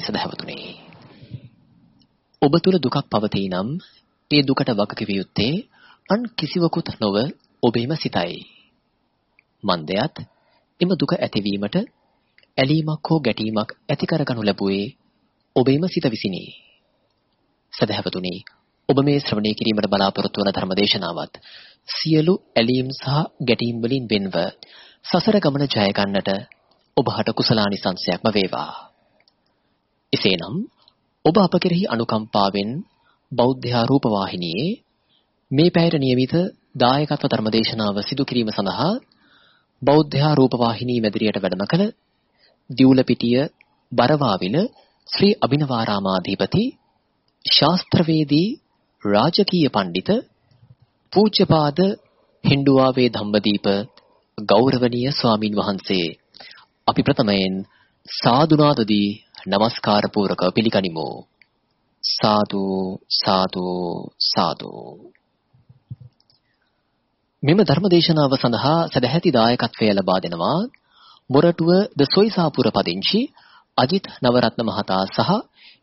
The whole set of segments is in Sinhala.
සම්මා සම්බුදු සරණයි සදහවතුනි. ඔබ තුල දුකක් පවතී නම් ඒ දුකට වගකිව යුත්තේ අන් කිසිවකුත් නොව ඔබේම සිතයි. මන්දයත් එම දුක ඇතිවීමට ඇලීමක් හෝ ගැටීමක් ඇති කරගනු ලැබුවේ ඔබේම සිත විසිනි. සදහවතුනි ඔබ මේ ශ්‍රවණය කිරීමට බලාපොරොත්තු වන ධර්මදේශනාවත් සියලු ඇලීම් සහ ගැටීම් වලින් වෙන්ව සසර ගමන ජය ගන්නට ඔබට කුසලානිසංසයක්ම වේවා. එසේනම් ඔබ අප කෙරෙහි අනුකම්පාවෙන් බෞද්ධ රූප වාහිනියේ මේ පැයට નિયમિત දායකත්ව ධර්මදේශනාව සිදු කිරීම සඳහා බෞද්ධ රූප වාහිනී මැදිරියට වැඩම කළ දිවුලපිටිය බරවාවිල ශ්‍රී අභිනවාරාමාධිපති ශාස්ත්‍රවේදී රාජකීය පඬිත පූජ්‍යපාද හින්දුවාවේ ධම්මදීප ගෞරවනීය ස්වාමින් වහන්සේ අපි ප්‍රථමයෙන් සාදුනාදදී নমස්කාර පූරක පිළිගනිමු. සාදු සාදු සාදු. මෙම ධර්මදේශනාව සඳහා සදැහැති දායකත්වය ලබා දෙනවා මොරටුව ද සොයිසාපුර පදිංචි අජිත් නවරත්න මහතා සහ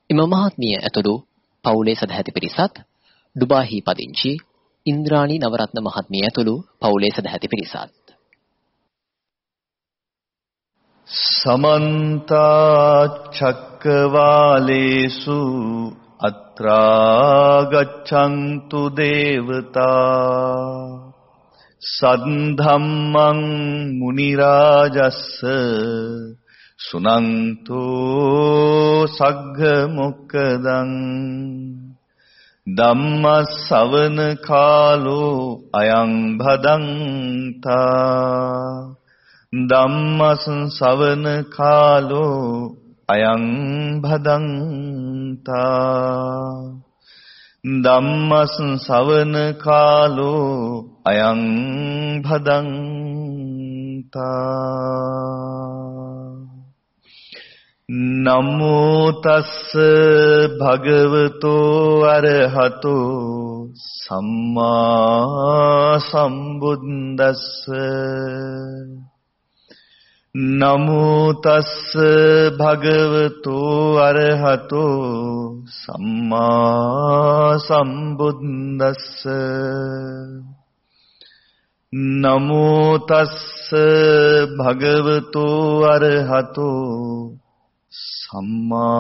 එම මහත්මිය ඇතුළු පවුලේ සදැහැති පිරිසත් ඩුබාහි පදිංචි ඉන්ද්‍රාණි නවරත්න මහත්මිය ඇතුළු පවුලේ සදැහැති පිරිසත්. සමන්ත චක්කවාලේසු අත්‍රා ගච්ඡන්තු දේවතා සද්ධම්මං මුනි රාජස්ස සුනන්තෝ සග්ග මොක්කදං ධම්මස්සවන කාලෝ අයං භදංතා ධම්මස්සවන කාලෝ අයං භදංතා ධම්මස්සවන කාලෝ අයං භදංතා නමෝ තස්ස භගවතෝ අරහතෝ සම්මා සම්බුද්දස්ස. නමෝ තස්ස භගවතෝ අරහතෝ සම්මා සම්බුද්දස්ස. නමෝ තස්ස භගවතෝ අරහතෝ සම්මා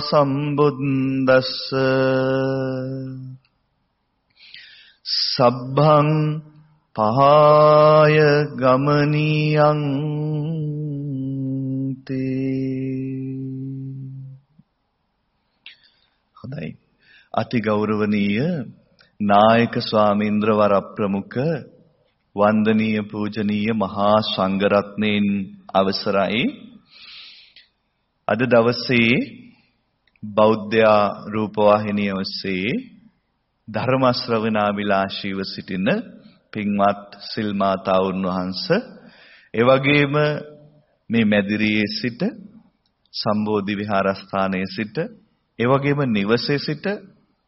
සම්බුද්දස්ස. සබ්බං පහාය ගමනියං හොඳයි. අති ගෞරවනීය නායක ස්වාමීන්ද්‍ර වර ප්‍රමුඛ වන්දනීය පූජනීය මහා සංඝරත්නයන් අවසරයි. අද දවසේ බෞද්ධ රූපවාහිනිය ඔස්සේ ධර්ම ශ්‍රවණාබිලාෂීව සිටින පින්වත් සිල් මාතාවුන් වහන්සේ ඒ වගේම මේ මැදිරියේ සිට සම්බෝධි විහාරස්ථානයේ සිට ඒ වගේම නිවසේ සිට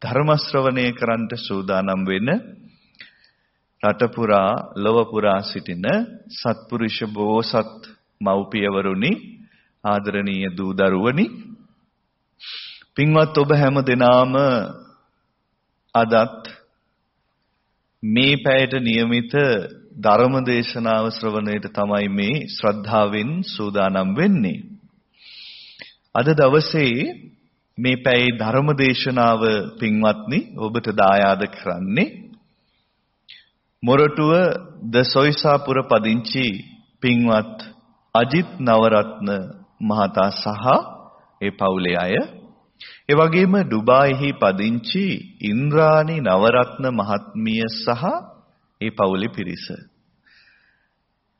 ධර්ම ශ්‍රවණය කරන්නට සූදානම් වෙන රට පුරා ලොව පුරා සිටින සත්පුරුෂ බෝසත් මව්පියවරුනි ආදරණීය දූ දරුවනි පින්වත් ඔබ හැම දිනාම අදත් මේ පැයට નિયમિત ධර්ම දේශනාව ශ්‍රවණයට තමයි මේ ශ්‍රද්ධාවෙන් සූදානම් වෙන්නේ. අද දවසේ මේ පැයේ ධර්ම දේශනාව පින්වත්නි ඔබට දායාද කරන්නේ මොරටුව ද සොයිසාපුර පදිංචි පින්වත් අජිත් නවරත්න මහතා සහ ඒ පවුලේ අය ඒ වගේම ඩුබායිහි පදිංචි ඉන්ද්‍රාණි නවරත්න මහත්මිය සහ ඒ පවුලේ පිරිස.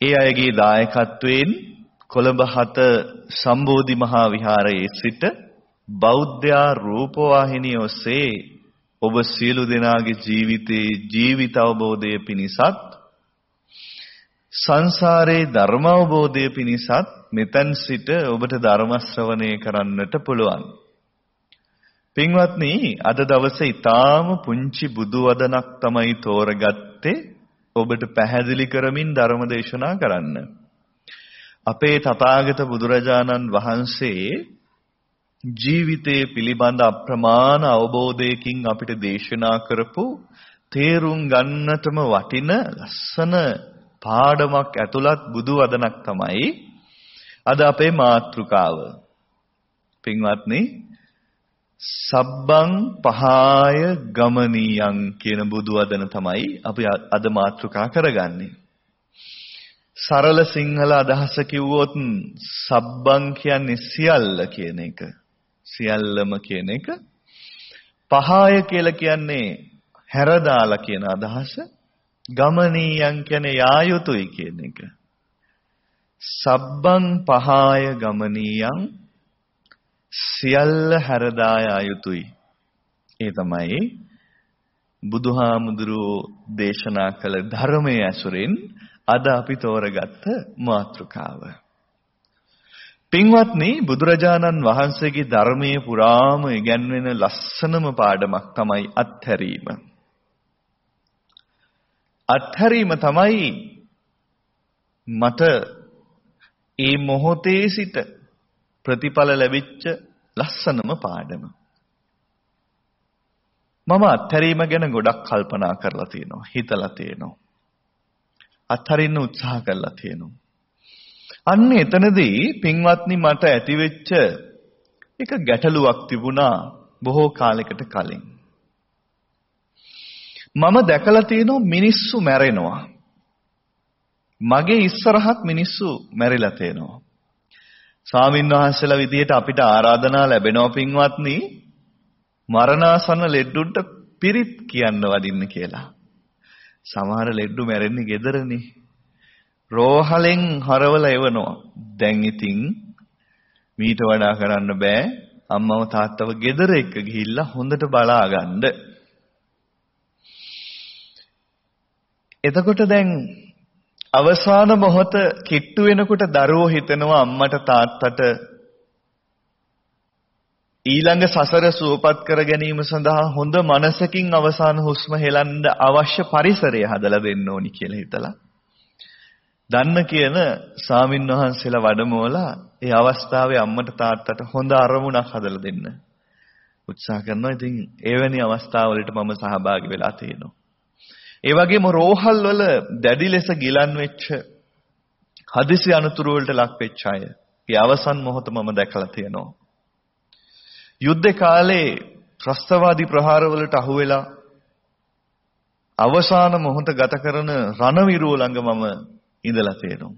ඒ අයගේ දායකත්වයෙන් කොළඹ හත සම්බෝධි මහා විහාරයේ සිට බෞද්ධ රූපවාහිනිය ඔස්සේ ඔබ සියලු දෙනාගේ ජීවිතේ ජීවිත අවබෝධය පිණිසත් සංසාරේ ධර්ම අවබෝධය පිණිසත් මෙතෙන් සිට ඔබට ධර්ම ශ්‍රවණය කරන්නට පුළුවන්. පින්වත්නි අද දවසේ ඊටාම පුංචි බුදු වදනක් තමයි තෝරගත්තේ ඔබට පැහැදිලි කරමින් ධර්ම දේශනා කරන්න. අපේ තථාගත බුදුරජාණන් වහන්සේ ජීවිතයේ පිළිබඳ අප්‍රමාණ අවබෝධයකින් අපිට දේශනා කරපු තේරුම් ගන්නටම වටින ලස්සන පාඩමක් ඇතුළත් බුදු වදනක් තමයි අද අපේ මාතෘකාව. පින්වත්නි සබ්බං පහාය ගමනියං කියන බුදු වදන තමයි අපි අද මාතෘකා කරගන්නේ. සරල සිංහල අදහස කිව්වොත් සබ්බං කියන්නේ සියල්ල කියන එක. සියල්ලම කියන එක. පහාය කියලා කියන්නේ හැරදාලා කියන අදහස. ගමනීයන් කියන්නේ යා යුතුයි කියන එක. සබ්බං පහාය ගමනීයන් සියල්ල හැරදා යා යුතුයි. ඒ තමයි බුදුහාමුදුරුවෝ දේශනා කළ ධර්මයේ ඇසුරෙන් අද අපි තෝරගත්ත මාතෘකාව. පින්වත්නි බුදුරජාණන් වහන්සේගේ ධර්මයේ පුරාම ඉගැන්වෙන ලස්සනම පාඩමක් තමයි අත්හැරීම. අත්හැරීම තමයි මට ඒ මොහොතේ සිට ප්‍රතිඵල ලැබිච්ච ලස්සනම පාඩම. මම අත්හැරීම ගැන ගොඩක් කල්පනා කරලා තියෙනවා, හිතලා තියෙනවා. අත්හරින්න උත්සාහ කරලා තියෙනවා. අන්න එතනදී පින්වත්නි මට ඇතිවෙච්ච එක ගැටලුවක් තිබුණා බොහෝ කාලයකට කලින්. මම දැකලා තියෙනවා මිනිස්සු මැරෙනවා. මගේ ඉස්සරහත් මිනිස්සු මැරිලා තියෙනවා. ස්වාමින් වහන්සේලා විදියට අපිට ආරාධනා ලැබෙනවා පින්වත්නි මරණාසන්න ලෙඩුන්ට පිරිත් කියන්න වදින්න කියලා. සමහර ලෙඩු මැරෙන්නේ gederනේ. රෝහලෙන් හරවල එවනවා. දැන් ඉතින් මීට වඩා කරන්න බෑ. අම්මව තාත්තව ගෙදර එක්ක ගිහිල්ලා හොඳට බලා ගන්න. එතකොට දැන් අවසාන මොහොත කිට්ටු වෙනකොට දරුවෝ හිතනවා අම්මට තාත්තට ඊළඟ සසර සුවපත් කර ගැනීම සඳහා හොඳ මනසකින් අවසාන හුස්ම හෙලන්න අවශ්‍ය පරිසරය හදලා දෙන්න ඕනි කියලා හිතලා දන්න කියන සාමින් වහන්සේලා වැඩමවලා ඒ අවස්ථාවේ අම්මට තාත්තට හොඳ අරමුණක් හදලා දෙන්න උත්සාහ කරනවා. ඉතින් එවැනි අවස්ථාවලට මම සහභාගී වෙලා තියෙනවා. ඒ වගේම රෝහල් වල දැඩි ලෙස ගිලන් වෙච්ච හදිසි අනතුරු වලට ලක් වෙච්ච අය. ඒ අවසන් මොහොත මම දැකලා තියෙනවා. යුද්ධ කාලේ ත්‍රස්තවාදී ප්‍රහාරවලට අහු වෙලා අවසාන මොහොත ගත කරන රණවිරුව ළඟ මම ඉඳලා තියෙනවා.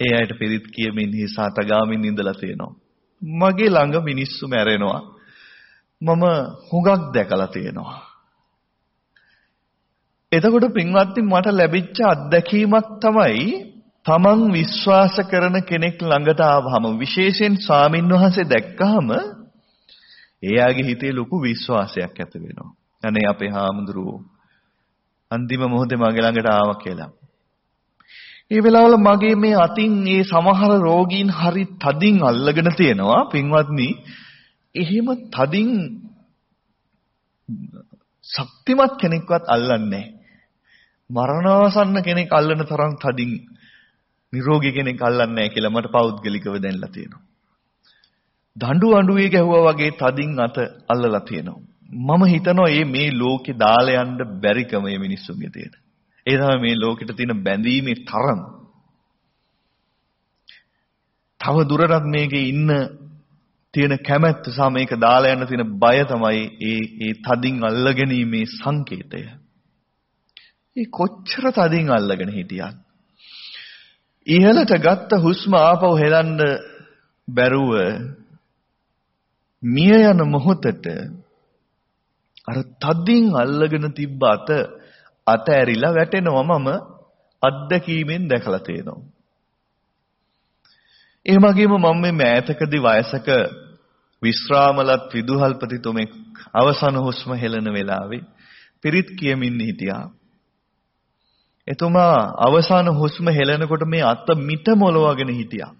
ඒ අයට පිරිත් කියමින් හිසాత ගාමින් ඉඳලා තියෙනවා. මගේ ළඟ මිනිස්සු මැරෙනවා. මම හුඟක් දැකලා තියෙනවා. එතකොට පින්වත්නි මට ලැබිච්ච අත්දැකීමක් තමයි තමන් විශ්වාස කරන කෙනෙක් ළඟට ආවහම විශේෂයෙන් ස්වාමින්වහන්සේ දැක්කහම එයාගේ හිතේ ලොකු විශ්වාසයක් ඇති වෙනවා. අනේ අපේ හාමුදුරුවෝ අන්තිම මොහොතේ මගේ ළඟට ආවා කියලා. ඒ වෙලාවල මගේ මේ අතින් මේ සමහර රෝගීන් හරි තදින් අල්ලගෙන තියෙනවා පින්වත්නි. එහෙම තදින් ශක්තිමත් කෙනෙක්වත් අල්ලන්නේ නැහැ. මරණාසන්න කෙනෙක් අල්ලන තරම් තදින් නිරෝගී කෙනෙක් අල්ලන්නේ නැහැ කියලා මට පෞද්ගලිකව දැනලා තියෙනවා. දඬු අඬුවේ ගැහුවා වගේ තදින් අත අල්ලලා තියෙනවා. මම හිතනවා මේ මේ ලෝකේ දාලා යන්න බැරිකම මේ මිනිස්සුන්ගේ තියෙන. ඒ තමයි මේ ලෝකෙට තියෙන බැඳීමේ තරම. තව දුරටත් මේකේ ඉන්න තියෙන කැමැත්ත සහ මේක දාලා යන්න තියෙන බය තමයි ඒ ඒ තදින් අල්ලගැනීමේ සංකේතය. ඒ කොච්චර තදින් අල්ලගෙන හිටියත් ඉහළට ගත්ත හුස්ම ආපහු හෙලන්න බැරුව මිය යන මොහොතට අර තදින් අල්ලගෙන තිබ්බ අත අත ඇරිලා වැටෙනවා මම අත්දැකීමෙන් දැකලා තියෙනවා. ඒ වගේම මම මේ මෑතකදී වයසක විශ්‍රාමලත් විදුහල්පතිතුමෙක් අවසන හුස්ම හෙලන වෙලාවේ පිරිත් කියමින් හිටියා. එතුමා අවසාන හුස්ම හෙලනකොට මේ අත මිට මොලවගෙන හිටියා.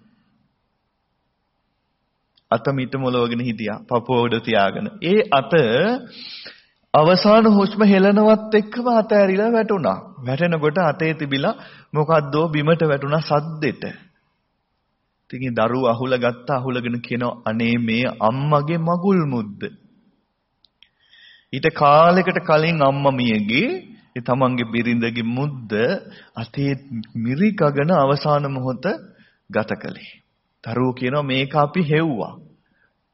අත මිට මොලවගෙන හිටියා පපුව උඩ තියාගෙන. ඒ අත අවසාන හුස්ම හෙලනවත් එක්කම අතෑරිලා වැටුණා. වැටෙනකොට අතේ තිබිලා මොකද්දෝ බිමට වැටුණා සද්දෙට. ඉතින් දරුවෝ අහුල ගත්ත අහුලගෙන කියනවා අනේ මේ අම්මගේ මගුල් මුද්ද. ඊට කාලයකට කලින් අම්මා මියගේ ඒ තමන්ගේ බිරිඳගේ මුද්ද අතේ මිරිකගෙන අවසාන මොහොත ගත කළේ. දරුවෝ කියනවා මේක අපි හෙව්වා.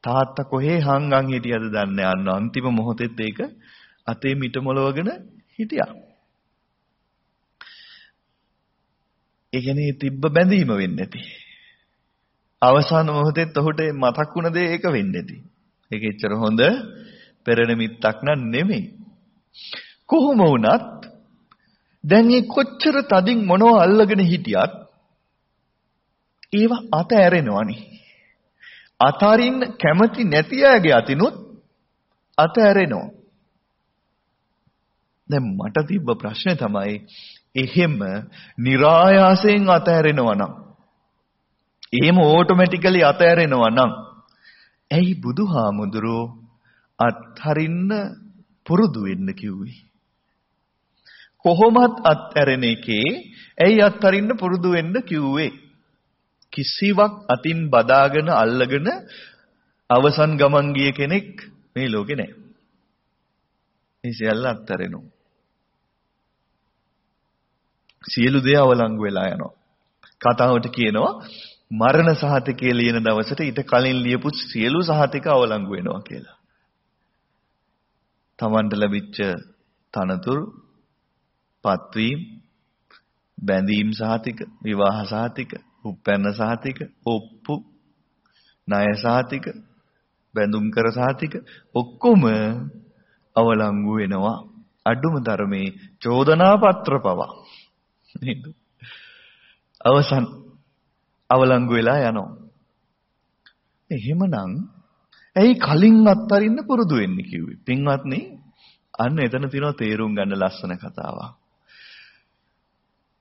තාත්තා කොහේ හංගන් හිටියද දන්නේ අන්න අන්තිම මොහොතෙත් ඒක අතේ මිට මොලවගෙන හිටියා. ඒ කියන්නේ තිබ්බ බැඳීම වෙන්නේ නැති. අවසාන මොහොතෙත් ඔහුට මතක් වුණ දේ ඒක වෙන්නේ නැති. ඒක එච්චර හොඳ පෙරණිමිත්තක් නන් නෙමෙයි. කොහොම වුණත් දැන් මේ කොච්චර තදින් මොනව අල්ලගෙන හිටියත් ඒව අත ඇරෙනවනේ. අතරින් කැමති නැති අයගේ අතිනුත් අත ඇරෙනවා. දැන් මට තිබ්බ ප්‍රශ්නේ තමයි එහෙම નિરાයාසයෙන් අත ඇරෙනවා නම් එහෙම ඕටෝමැටිකලි අත ඇරෙනවා නම් ඇයි බුදුහාමුදුරෝ අත්හරින්න පුරුදු වෙන්න කිව්වේ කොහොමත් අත්හැරෙන එකේ ඇයි අත්හරින්න පුරුදු වෙන්න කිව්වේ? කිසිවක් අතින් බදාගෙන අල්ලගෙන අවසන් ගමන් ගිය කෙනෙක් මේ ලෝකේ නැහැ. මේ සියල්ල අත්හැරෙනවා. සියලු දේ අවලංගු වෙලා යනවා. කතාවට කියනවා මරණ සහතිකයේ ලියන දවසට ඊට කලින් ලියපු සියලු සහතික අවලංගු වෙනවා කියලා. Tamanට ලැබිච්ච තනතුරු පත්වීම බැඳීම් සහතික විවාහ සහතික උප්පැන්න සහතික ඔප්පු ණය සහතික බැඳුම් කර සහතික ඔක්කොම අවලංගු වෙනවා අඩුම ධර්මයේ චෝදනා පත්‍ර පවා. නේද? අවසන් අවලංගු වෙලා යනවා. එහෙමනම් ඇයි කලින් අත්තරින්න පුරුදු වෙන්නේ කිව්වේ? පින්වත්නි අන්න එතන තියෙනවා තේරුම් ගන්න ලස්සන කතාවක්.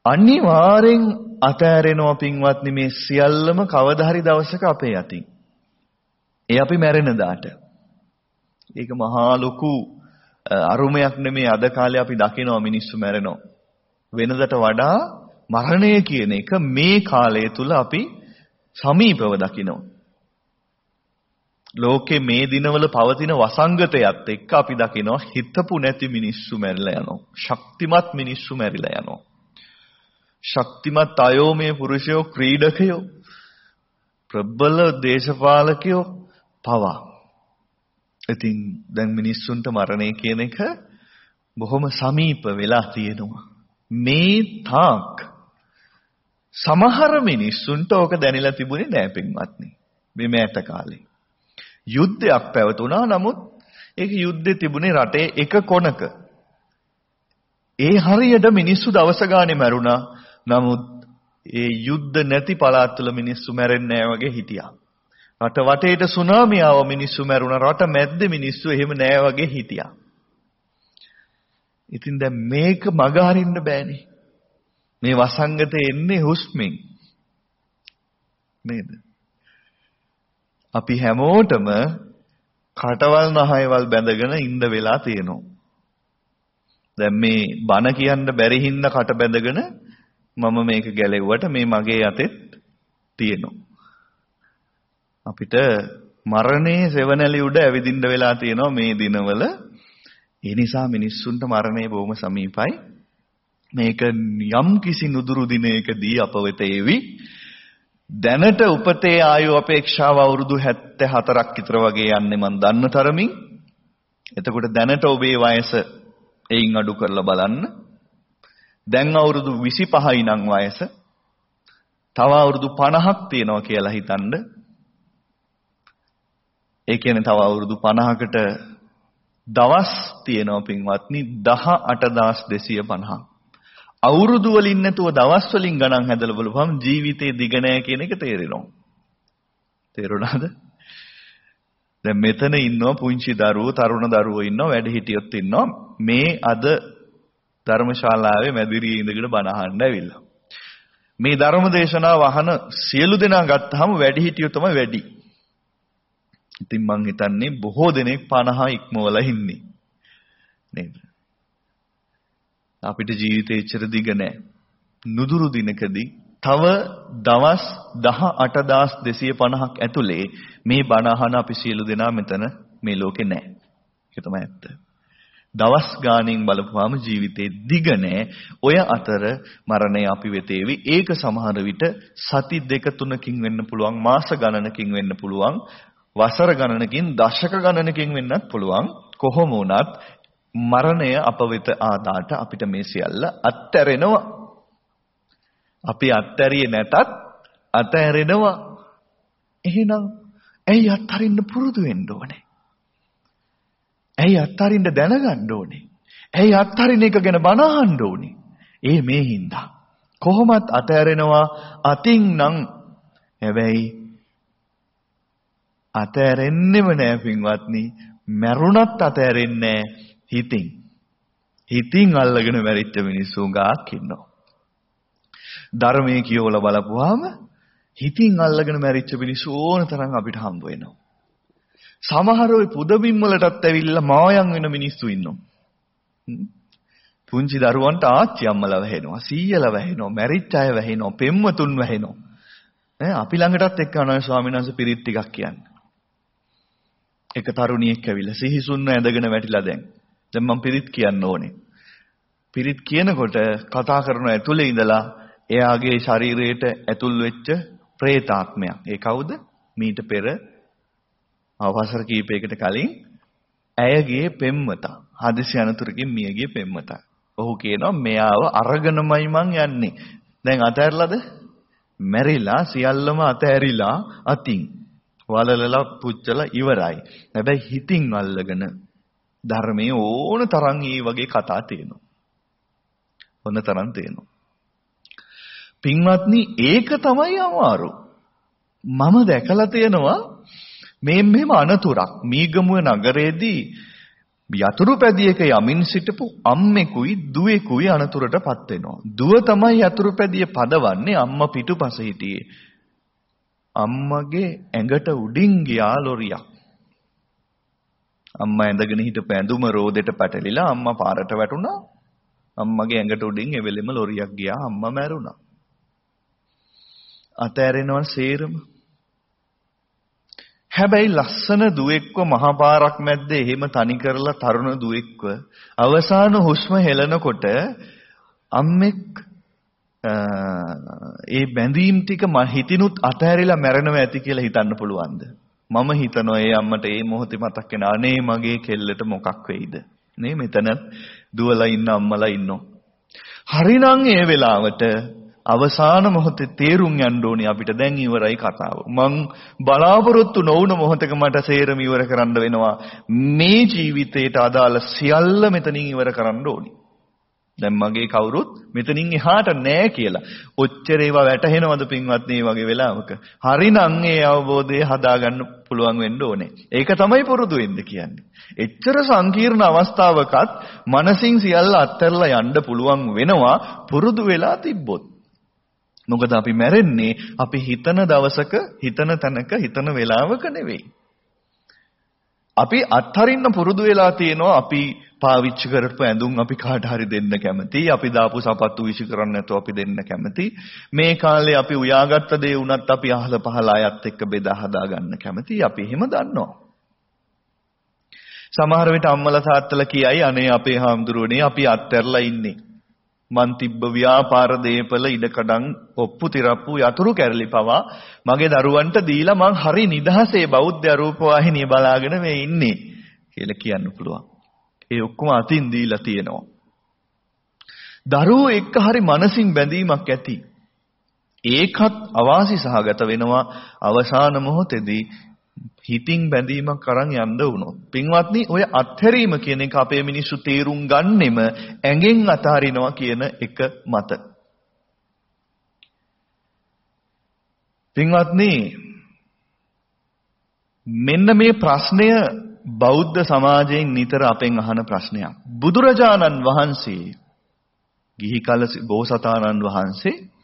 අනිවාර්යෙන් අතෑරෙනවා පින්වත්නි මේ සියල්ලම කවදා හරි දවසක අපේ යතින්. ඒ අපි මැරෙන දාට. ඒක මහා ලොකු අරුමයක් නෙමේ අද කාලේ අපි දකිනවා මිනිස්සු මැරෙනවා. වෙනදට වඩා මරණය කියන එක මේ කාලය තුල අපි සමීපව දකිනවා. ලෝකේ මේ දිනවල පවතින වසංගතයත් එක්ක අපි දකිනවා හිතපු නැති මිනිස්සු මැරිලා යනවා. ශක්තිමත් මිනිස්සු මැරිලා යනවා. ශක්තිමත් අයෝමය පුරුෂයෝ ක්‍රීඩකයෝ ප්‍රබල දේශපාලකයෝ පවා. ඉතින් දැන් මිනිස්සුන්ට මරණය කියන එක බොහොම සමීප වෙලා තියෙනවා. මේ තාක් සමහර මිනිස්සුන්ට ඕක දැනෙලා තිබුණේ නෑ පින්වත්නි. මේ මෑත කාලේ. යුද්ධයක් පැවතුණා නමුත් ඒක යුද්ධේ තිබුණේ රටේ එක කොනක. ඒ හරියට මිනිස්සු දවස ගානේ මැරුණා. නමුත් ඒ යුද්ධ නැති පළාත්වල මිනිස්සු මැරෙන්නේ නැහැ වගේ හිටියා. රට වටේට සුනාමි ආව මිනිස්සු මැරුණා. රට මැද්දේ මිනිස්සු එහෙම නැහැ වගේ හිටියා. ඉතින් දැන් මේක මග හරින්න බෑනේ. මේ වසංගතේ එන්නේ හුස්මෙන්. නේද? අපි හැමෝටම කටවල් නහයවල් බැඳගෙන ඉන්න වෙලා තියෙනවා. දැන් මේ බන කියන්න බැරි හින්දා කට බැඳගෙන මම මේක ගැලෙව්වට මේ මගේ අතෙත් තියෙනවා. අපිට මරණයේ සෙවණැලි උඩ ඇවිදින්න වෙලා තියෙනවා මේ දිනවල. ඒ නිසා මිනිස්සුන්ට මරණය බොහොම සමීපයි. මේක යම් කිසි නුදුරු දිනයකදී අප වෙත එවි. දැනට උපතේ ආයු අපේක්ෂාව අවුරුදු 74ක් විතර වගේ යන්නේ මන් දන්න තරමින්. එතකොට දැනට ඔබේ වයස එයින් අඩු කරලා බලන්න. දැන් අවුරුදු 25යි නම් වයස. තව අවුරුදු 50ක් තියෙනවා කියලා හිතනද ඒ කියන්නේ තව අවුරුදු 50කට දවස් තියෙනවා පින්වත්නි 18250. අවුරුදු වලින් නැතුව දවස් වලින් ගණන් හැදලා බලපුවම ජීවිතේ දිග නෑ කියන එක තේරෙනවා. තේරුණාද? දැන් මෙතන ඉන්නවා පුංචි දරුවෝ, තරුණ දරුවෝ ඉන්නවා, වැඩිහිටියොත් ඉන්නවා. මේ අද ධර්මශාලාවේ මැදිරියේ ඉඳගෙන බණ අහන්න ඇවිල්ලා. මේ ධර්ම දේශනාව අහන සියලු දෙනා ගත්තාම වැඩි හිටියෝ තමයි වැඩි. ඉතින් මං හිතන්නේ බොහෝ දෙනෙක් 50 ඉක්මවලා ඉන්නේ. නේද? අපිට ජීවිතේ එච්චර දිග නැහැ. නුදුරු දිනකදී තව දවස් 18250ක් ඇතුලේ මේ බණ අහන අපි සියලු දෙනා මෙතන මේ ලෝකේ නැහැ. ඒක තමයි ඇත්ත. දවස් ගාණින් බලපුවාම ජීවිතේ දිග නැහැ. ඔය අතර මරණය අපි වෙතේවි. ඒක සමහර විට සති දෙක තුනකින් වෙන්න පුළුවන්, මාස ගණනකින් වෙන්න පුළුවන්, වසර ගණනකින්, දශක ගණනකින් වෙන්නත් පුළුවන්. කොහොම වුණත් මරණය අප වෙත ආදාට අපිට මේ සියල්ල අත්හැරෙනවා. අපි අත්හැරියේ නැතත් අත්හැරෙනවා. එහෙනම් ඇයි අත්හරින්න පුරුදු වෙන්න ඕනේ? ඇයි අත්හරින්න දැනගන්න ඕනේ? ඇයි අත්හරින එක ගැන බණ අහන්න ඕනේ? ඒ මේ හින්දා. කොහොමත් අතෑරෙනවා අතින් නම් හැබැයි අතෑරෙන්නෙම නෑ පින්වත්නි. මැරුණත් අතෑරෙන්නේ හිතින්. හිතින් අල්ලගෙන මැරිච්ච මිනිස්සු ගාක් ඉන්නවා. ධර්මයේ කියවලා බලපුවාම හිතින් අල්ලගෙන මැරිච්ච මිනිස්සු ඕන තරම් අපිට හම්බ වෙනවා. සමහර ওই පුදබිම් වලටත් ඇවිල්ලා මායම් වෙන මිනිස්සු ඉන්නවා. පුංචි දරුවන්ට ආච්චි අම්මලා වැහෙනවා, සීයලා වැහෙනවා, මැරිච්ච අය වැහෙනවා, පෙම්වතුන් වැහෙනවා. ඈ අපි ළඟටත් එක්ක අනේ ස්වාමීන් වහන්සේ පිරිත් ටිකක් කියන්න. එක තරුණියෙක් ඇවිල්ලා සිහිසුන්ව ඇඳගෙන වැටිලා දැන්. දැන් මම පිරිත් කියන්න ඕනේ. පිරිත් කියනකොට කතා කරන ඇතුලේ ඉඳලා එයාගේ ශරීරයට ඇතුල් වෙච්ච പ്രേතාත්මයක්. ඒ කවුද? මීට පෙර අවසර කීපයකට කලින් ඇයගේ පෙම්වතා හදිසි අනතුරකින් මියගිය පෙම්වතා. ඔහු කියනවා මෙයාව අරගෙනමයි මං යන්නේ. දැන් අතහැරලාද? මැරිලා සියල්ලම අතහැරිලා අතින් වලලලා පුච්චලා ඉවරයි. හැබැයි හිතින් අල්ලගෙන ධර්මයේ ඕන තරම් මේ වගේ කතා තියෙනවා. ඕන තරම් තියෙනවා. පින්වත්නි ඒක තමයි අමාරු. මම දැකලා තියෙනවා මේ මෙහෙම අනතුරක් මීගමුව නගරයේදී යතුරු පැදියක යමින් සිටපු අම්මෙකුයි දුවෙකුයි අනතුරටපත් වෙනවා. දුව තමයි යතුරු පැදිය පදවන්නේ අම්මා පිටුපස හිටියේ. අම්මගේ ඇඟට උඩින් ගියා ලොරියක්. අම්මා ඇඳගෙන හිටපු ඇඳුම රෝදෙට පැටලිලා අම්මා පාරට වැටුණා. අම්මගේ ඇඟට උඩින් එවෙලෙම ලොරියක් ගියා අම්මා මැරුණා. අතෑරෙනවල් සේරම. හැබැයි ලස්සන දුවෙක්ව මහා පාරක් මැද්දේ එහෙම තනි කරලා තරුණ දුවෙක්ව අවසාන හුස්ම හෙලනකොට අම්මෙක් ඒ බැඳීම් ටික ම හිතිනුත් අතහැරිලා මැරෙනවා ඇති කියලා හිතන්න පුළුවන්ද? මම හිතනවා ඒ අම්මට ඒ මොහොතේ මතක් වෙන අනේ මගේ කෙල්ලට මොකක් වෙයිද? නේ මෙතන දුවලා ඉන්න අම්මලා ඉන්නෝ. හරිනම් ඒ වෙලාවට අවසාන මොහොතේ තේරුම් යන්න ඕනේ අපිට දැන් ඉවරයි කතාව. මං බලාපොරොත්තු නොවුන මොහොතක මට සේරම ඉවර කරන්න වෙනවා. මේ ජීවිතේට අදාළ සියල්ල මෙතනින් ඉවර කරන්න ඕනේ. දැන් මගේ කවුරුත් මෙතනින් එහාට නෑ කියලා. ඔච්චර ඒවා වැටහෙනවද පින්වත්නි මේ වගේ වෙලාවක? හරිනම් ඒ අවබෝධය හදාගන්න පුළුවන් වෙන්න ඕනේ. ඒක තමයි පුරුදු වෙන්න කියන්නේ. එච්චර සංකීර්ණ අවස්ථාවකත් මනසින් සියල්ල අත්හැරලා යන්න පුළුවන් වෙනවා පුරුදු වෙලා තිබ්බොත්. මොකද අපි මැරෙන්නේ අපි හිතන දවසක හිතන තැනක හිතන වෙලාවක නෙවෙයි. අපි අත්හරින්න පුරුදු වෙලා තියෙනවා අපි පාවිච්චි කරපු ඇඳුම් අපි කාට හරි දෙන්න කැමති. අපි දාපු සපත්තු විසි කරන්න නැතුව අපි දෙන්න කැමති. මේ කාලේ අපි උයාගත්ත දේ වුණත් අපි අහල පහල අයත් එක්ක බෙදා හදා ගන්න කැමති. අපි එහෙම දන්නවා. සමහර විට අම්මලා තාත්තලා කියයි අනේ අපේ හාමුදුරුවනේ අපි අත්හැරලා ඉන්නේ. මන් තිබ්බ ව්‍යාපාර දීපල ඉඩකඩම් ඔප්පු තිරප්පු යතුරු කැරලි පවා මගේ දරුවන්ට දීලා මං හරි නිදහසේ බෞද්ධ රූපවාහිනිය බලාගෙන මේ ඉන්නේ කියලා කියන්න පුළුවන්. ඒ ඔක්කොම අතින් දීලා තියෙනවා. දරුවෝ එක්ක හරි මනසින් බැඳීමක් ඇති. ඒකත් අවාසි සහගත වෙනවා අවසාන මොහොතේදී හිතින් බැඳීමක් අරන් යන්න වුණොත්. පින්වත්නි ඔය අත්හැරීම කියන එක අපේ මිනිස්සු තේරුම් ගන්නෙම ඇඟෙන් අතාරිනවා කියන එක මත. පින්වත්නි මෙන්න මේ ප්‍රශ්නය බෞද්ධ සමාජයෙන් නිතර අපෙන් අහන ප්‍රශ්නයක්. බුදුරජාණන් වහන්සේ ගිහි කල බෝසතාණන් වහන්සේ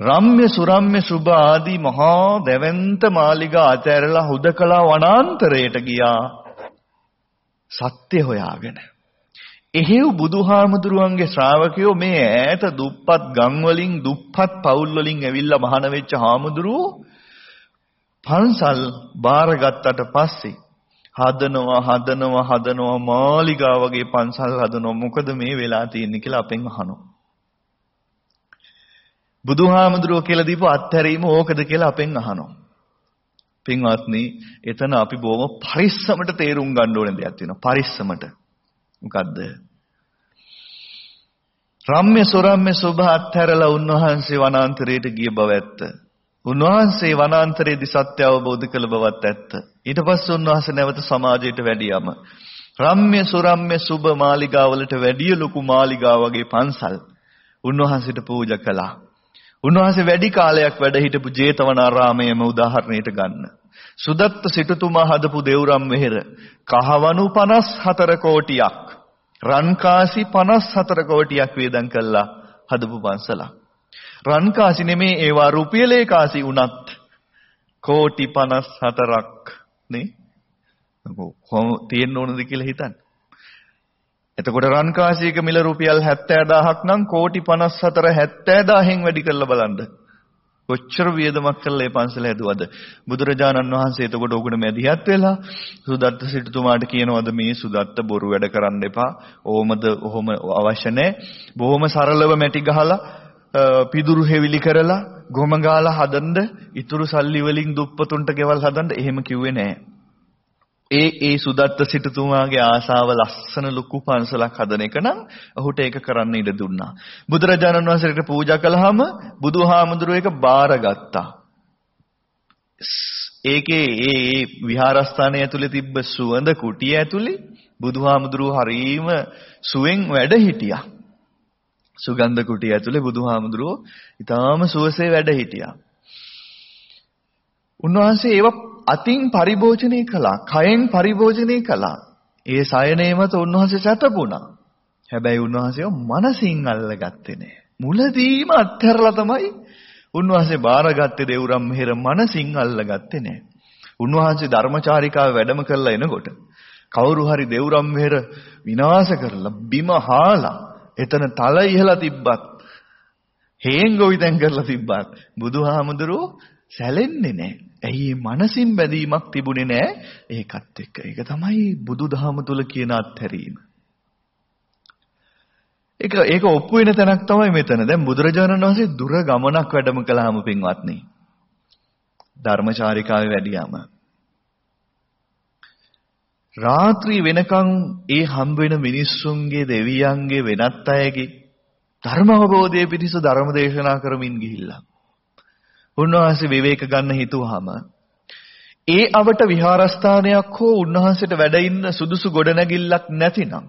රම්ම්‍ය සුරම්ම්‍ය සුභ ආදී මහා දැවැන්ත මාලිගා අතෑරලා හුදකලා වනාන්තරයට ගියා. සත්‍ය හොයාගෙන. එහෙව් බුදුහාමුදුරුවන්ගේ ශ්‍රාවකයෝ මේ ඈත දුප්පත් ගම් වලින් දුප්පත් පවුල් වලින් ඇවිල්ලා මහාන වෙච්ච හාමුදුරුවෝ පන්සල් බාරගත්තට පස්සේ හදනවා හදනවා හදනවා මාලිගා වගේ පන්සල් හදනවා. මොකද මේ වෙලා තියෙන්නේ කියලා අපෙන් අහනවා. බුදුහාමුදුරුවෝ කියලා දීපු අත්හැරීම ඕකද කියලා අපෙන් අහනවා පින්වත්නි එතන අපි බොහොම පරිස්සමට තේරුම් ගන්න ඕන දෙයක් තියෙනවා පරිස්සමට මොකද්ද රම්ම්‍ය සොරම්ම්‍ය සුභ අත්හැරලා උන්වහන්සේ වනාන්තරයට ගිය බව ඇත්ත. උන්වහන්සේ වනාන්තරයේදී සත්‍ය අවබෝධ කළ බවත් ඇත්ත. ඊට පස්සේ උන්වහන්සේ නැවත සමාජයට වැඩියම රම්ම්‍ය සොරම්ම්‍ය සුභ මාලිගාවලට වැඩිය ලොකු මාලිගා වගේ පන්සල් උන්වහන්සේට පූජා කළා. උන්වහන්සේ වැඩි කාලයක් වැඩ හිටපු ජේතවනාරාමයේම උදාහරණයට ගන්න. සුදත්ත සිටුතුමා හදපු දෙව්රම් මෙහෙර කහවණු 54 කෝටියක් රන්කාසි 54 කෝටියක් වේදම් කළා හදපු පන්සලක්. රන්කාසි නෙමේ ඒවා රුපියලේ කාසි උනත් කෝටි 54ක් නේ. කොහොම තියෙන්න ඕනද කියලා හිතන්න. එතකොට රන්කාසියක මිල රුපියල් 70000ක් නම් කෝටි 54 70000න් වැඩි කරලා බලන්න. කොච්චර වියදමක් කළා මේ පන්සල හැදුවද? බුදුරජාණන් වහන්සේ එතකොට උගුණ මැදිහත් වෙලා සුදත්ත සිටුතුමාට කියනවද මේ සුදත්ත බොරු වැඩ කරන්න එපා. ඕමද ඔහොම අවශ්‍ය නැහැ බොහොම සරලව මැටි ගහලා පිදුරු හෙවිලි කරලා ගොම ගාලා හදන්න ඉතුරු සල්ලි වලින් දුප්පතුන්ට ගෙවල් හදන්න එහෙම කිව්වේ නැහැ ඒ ඒ සුදත්ත සිටුතුමාගේ ආසාව ලස්සන ලොකු පන්සලක් හදන එක නම් ඔහුට ඒක කරන්න ඉඩ දුන්නා. බුදුරජාණන් වහන්සේට පූජා කළාම බුදුහාමුදුරුවෝ ඒක බාරගත්තා. ඒකේ ඒ ඒ විහාරස්ථානය ඇතුලේ තිබ්බ සුවඳ කුටිය ඇතුලේ බුදුහාමුදුරුවෝ හරීම සුවෙන් වැඩ හිටියා. සුගන්ධ කුටිය ඇතුලේ බුදුහාමුදුරුවෝ ඊටාම සුවසේ වැඩ හිටියා. උන්වහන්සේ ඒව අතින් පරිභෝජනය කළා, කයෙන් පරිභෝජනය කළා. ඒ සයනේ මත උන්වහන්සේ සැතපුණා. හැබැයි උන්වහන්සේව මනසින් අල්ලගත්තේ නෑ. මුලදීම අත්හැරලා තමයි උන්වහන්සේ බාරගත්තේ දෙවුරම් මෙහෙර මනසින් අල්ලගත්තේ නෑ. උන්වහන්සේ ධර්මචාරිකාව වැඩම කරලා එනකොට කවුරු හරි දෙවුරම් මෙහෙර විනාශ කරලා බිම හාලා එතන තල ඉහලා තිබ්බත් හේන් ගොවිතැන් කරලා තිබ්බත් බුදුහාමුදුරුවෝ සැලෙන්නේ නැහැ. ඇයි මනසින් බැඳීමක් තිබුණේ නැහැ ඒකත් එක්ක. ඒක තමයි බුදුදහම තුල කියන අත්හැරීම. ඒක ඒක ඔප්පු වෙන තැනක් තමයි මෙතන. දැන් බුදුරජාණන් වහන්සේ දුර ගමනක් වැඩම කළාම පින්වත්නි. ධර්මචාරිකාවේ වැඩියාම රාත්‍රී වෙනකන් ඒ හම්බ වෙන මිනිස්සුන්ගේ දෙවියන්ගේ වෙනත් අයගේ ධර්ම අවබෝධය පිණිස ධර්ම දේශනා කරමින් ගිහිල්ලා උන්වහන්සේ විවේක ගන්න හිතුවාම ඒ අවට විහාරස්ථානයක් හෝ උන්වහන්සේට වැඩ ඉන්න සුදුසු ගොඩනැගිල්ලක් නැතිනම්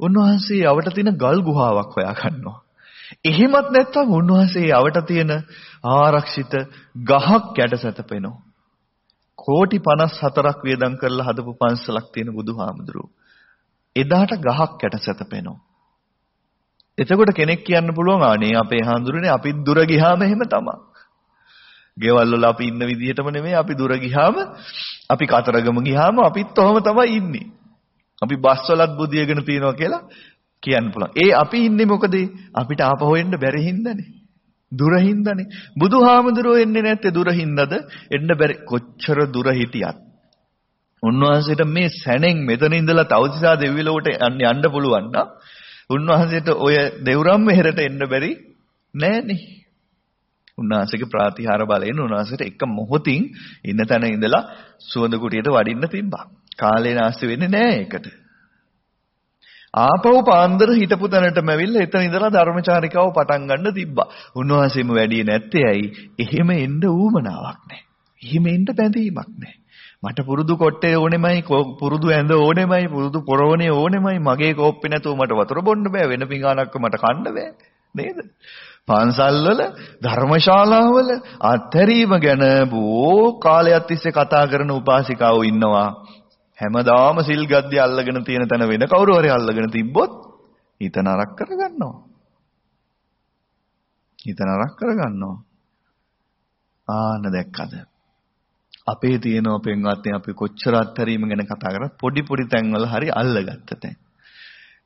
උන්වහන්සේ අවට තියෙන ගල් ගුහාවක් හොයා ගන්නවා. එහෙමත් නැත්නම් උන්වහන්සේ අවට තියෙන ආරක්ෂිත ගහක් යට සැතපෙනවා. කෝටි 54ක් වියදම් කරලා හදපු පන්සලක් තියෙන බුදුහාමුදුරුවෝ. එදාට ගහක් යට සැතපෙනවා. එතකොට කෙනෙක් කියන්න පුළුවන් අනේ අපේ හාමුදුරනේ අපි දුර ගියාම එහෙම තමයි. ගෙවල් වල අපි ඉන්න විදිහටම නෙමෙයි අපි දුර ගියාම අපි කතරගම ගියාම අපිත් ඔහම තමයි ඉන්නේ. අපි බස් වලත් බුදියගෙන තියනවා කියලා කියන්න පුළුවන්. ඒ අපි ඉන්නේ මොකද? අපිට ආපහු එන්න බැරි හින්දානේ. දුර හින්දානේ. බුදුහාමුදුරුවෝ එන්නේ නැත්තේ දුර හින්දාද? එන්න බැරි කොච්චර දුර හිටියත්. උන්වහන්සේට මේ සැනෙන් මෙතන ඉඳලා තවතිසා දෙවිලෝට යන්න පුළුවන් නම් උන්වහන්සේට ඔය දෙවුරම් මෙහෙරට එන්න බැරි නෑනේ. උන්වහන්සේගේ ප්‍රාතිහාර බලයෙන් උන්වහන්සේට එක මොහොතින් ඉන්න තැන ඉඳලා සුවඳ කුටියට වඩින්න තිබ්බා. කාලේ නාස්ති වෙන්නේ නැහැ ඒකට. ආපහු පාන්දර හිටපු තැනටම ඇවිල්ලා එතන ඉඳලා ධර්මචාරිකාව පටන් ගන්න තිබ්බා. උන්වහන්සේම වැඩි නැත්තේ ඇයි? එහෙම එන්න ඌමනාවක් නැහැ. එහෙම එන්න බැඳීමක් නැහැ. මට පුරුදු කොට්ටේ ඕනෙමයි පුරුදු ඇඳ ඕනෙමයි පුරුදු පොරවනේ ඕනෙමයි මගේ කෝප්පේ නැතුව මට වතුර බොන්න බෑ වෙන පිඟානක්ක මට කන්න බෑ නේද පන්සල්වල ධර්මශාලාවල අත්හැරීම ගැන බොහෝ කාලයක් තිස්සේ කතා කරන උපාසිකාවෝ ඉන්නවා. හැමදාම සිල් ගද්දි අල්ලගෙන තියෙන තැන වෙන කවුරු හරි අල්ලගෙන තිබ්බොත් හිත නරක කරගන්නවා. හිත නරක කරගන්නවා. ආන දැක්කද? අපේ තියෙනවා පෙන්වත්නි අපි කොච්චර අත්හැරීම ගැන කතා කරත් පොඩි පොඩි තැන්වල හරි අල්ලගත්ත තැන්.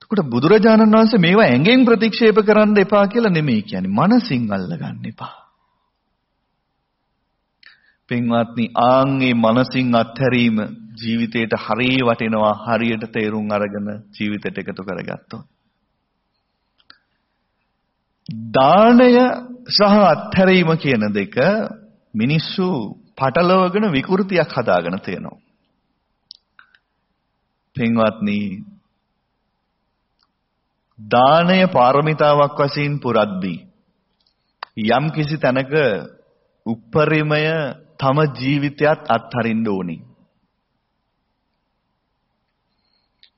එතකොට බුදුරජාණන් වහන්සේ මේවා ඇඟෙන් ප්‍රතික්ෂේප කරන්න එපා කියලා නෙමෙයි කියන්නේ. මනසින් අල්ලගන්න එපා. පින්වත්නි ආන්ගේ මනසින් අත්හැරීම ජීවිතේට හරිය වටිනවා හරියට තේරුම් අරගෙන ජීවිතයට එකතු කරගත්තොත්. දාණය සහ අත්හැරීම කියන දෙක මිනිස්සු පටලවගෙන විකෘතියක් හදාගෙන තියෙනවා. පින්වත්නි දානය පාරමිතාවක් වශයෙන් පුරද්දී යම් කිසි තැනක උප්පරිමය තම ජීවිතයත් අත්හරින්න ඕනි.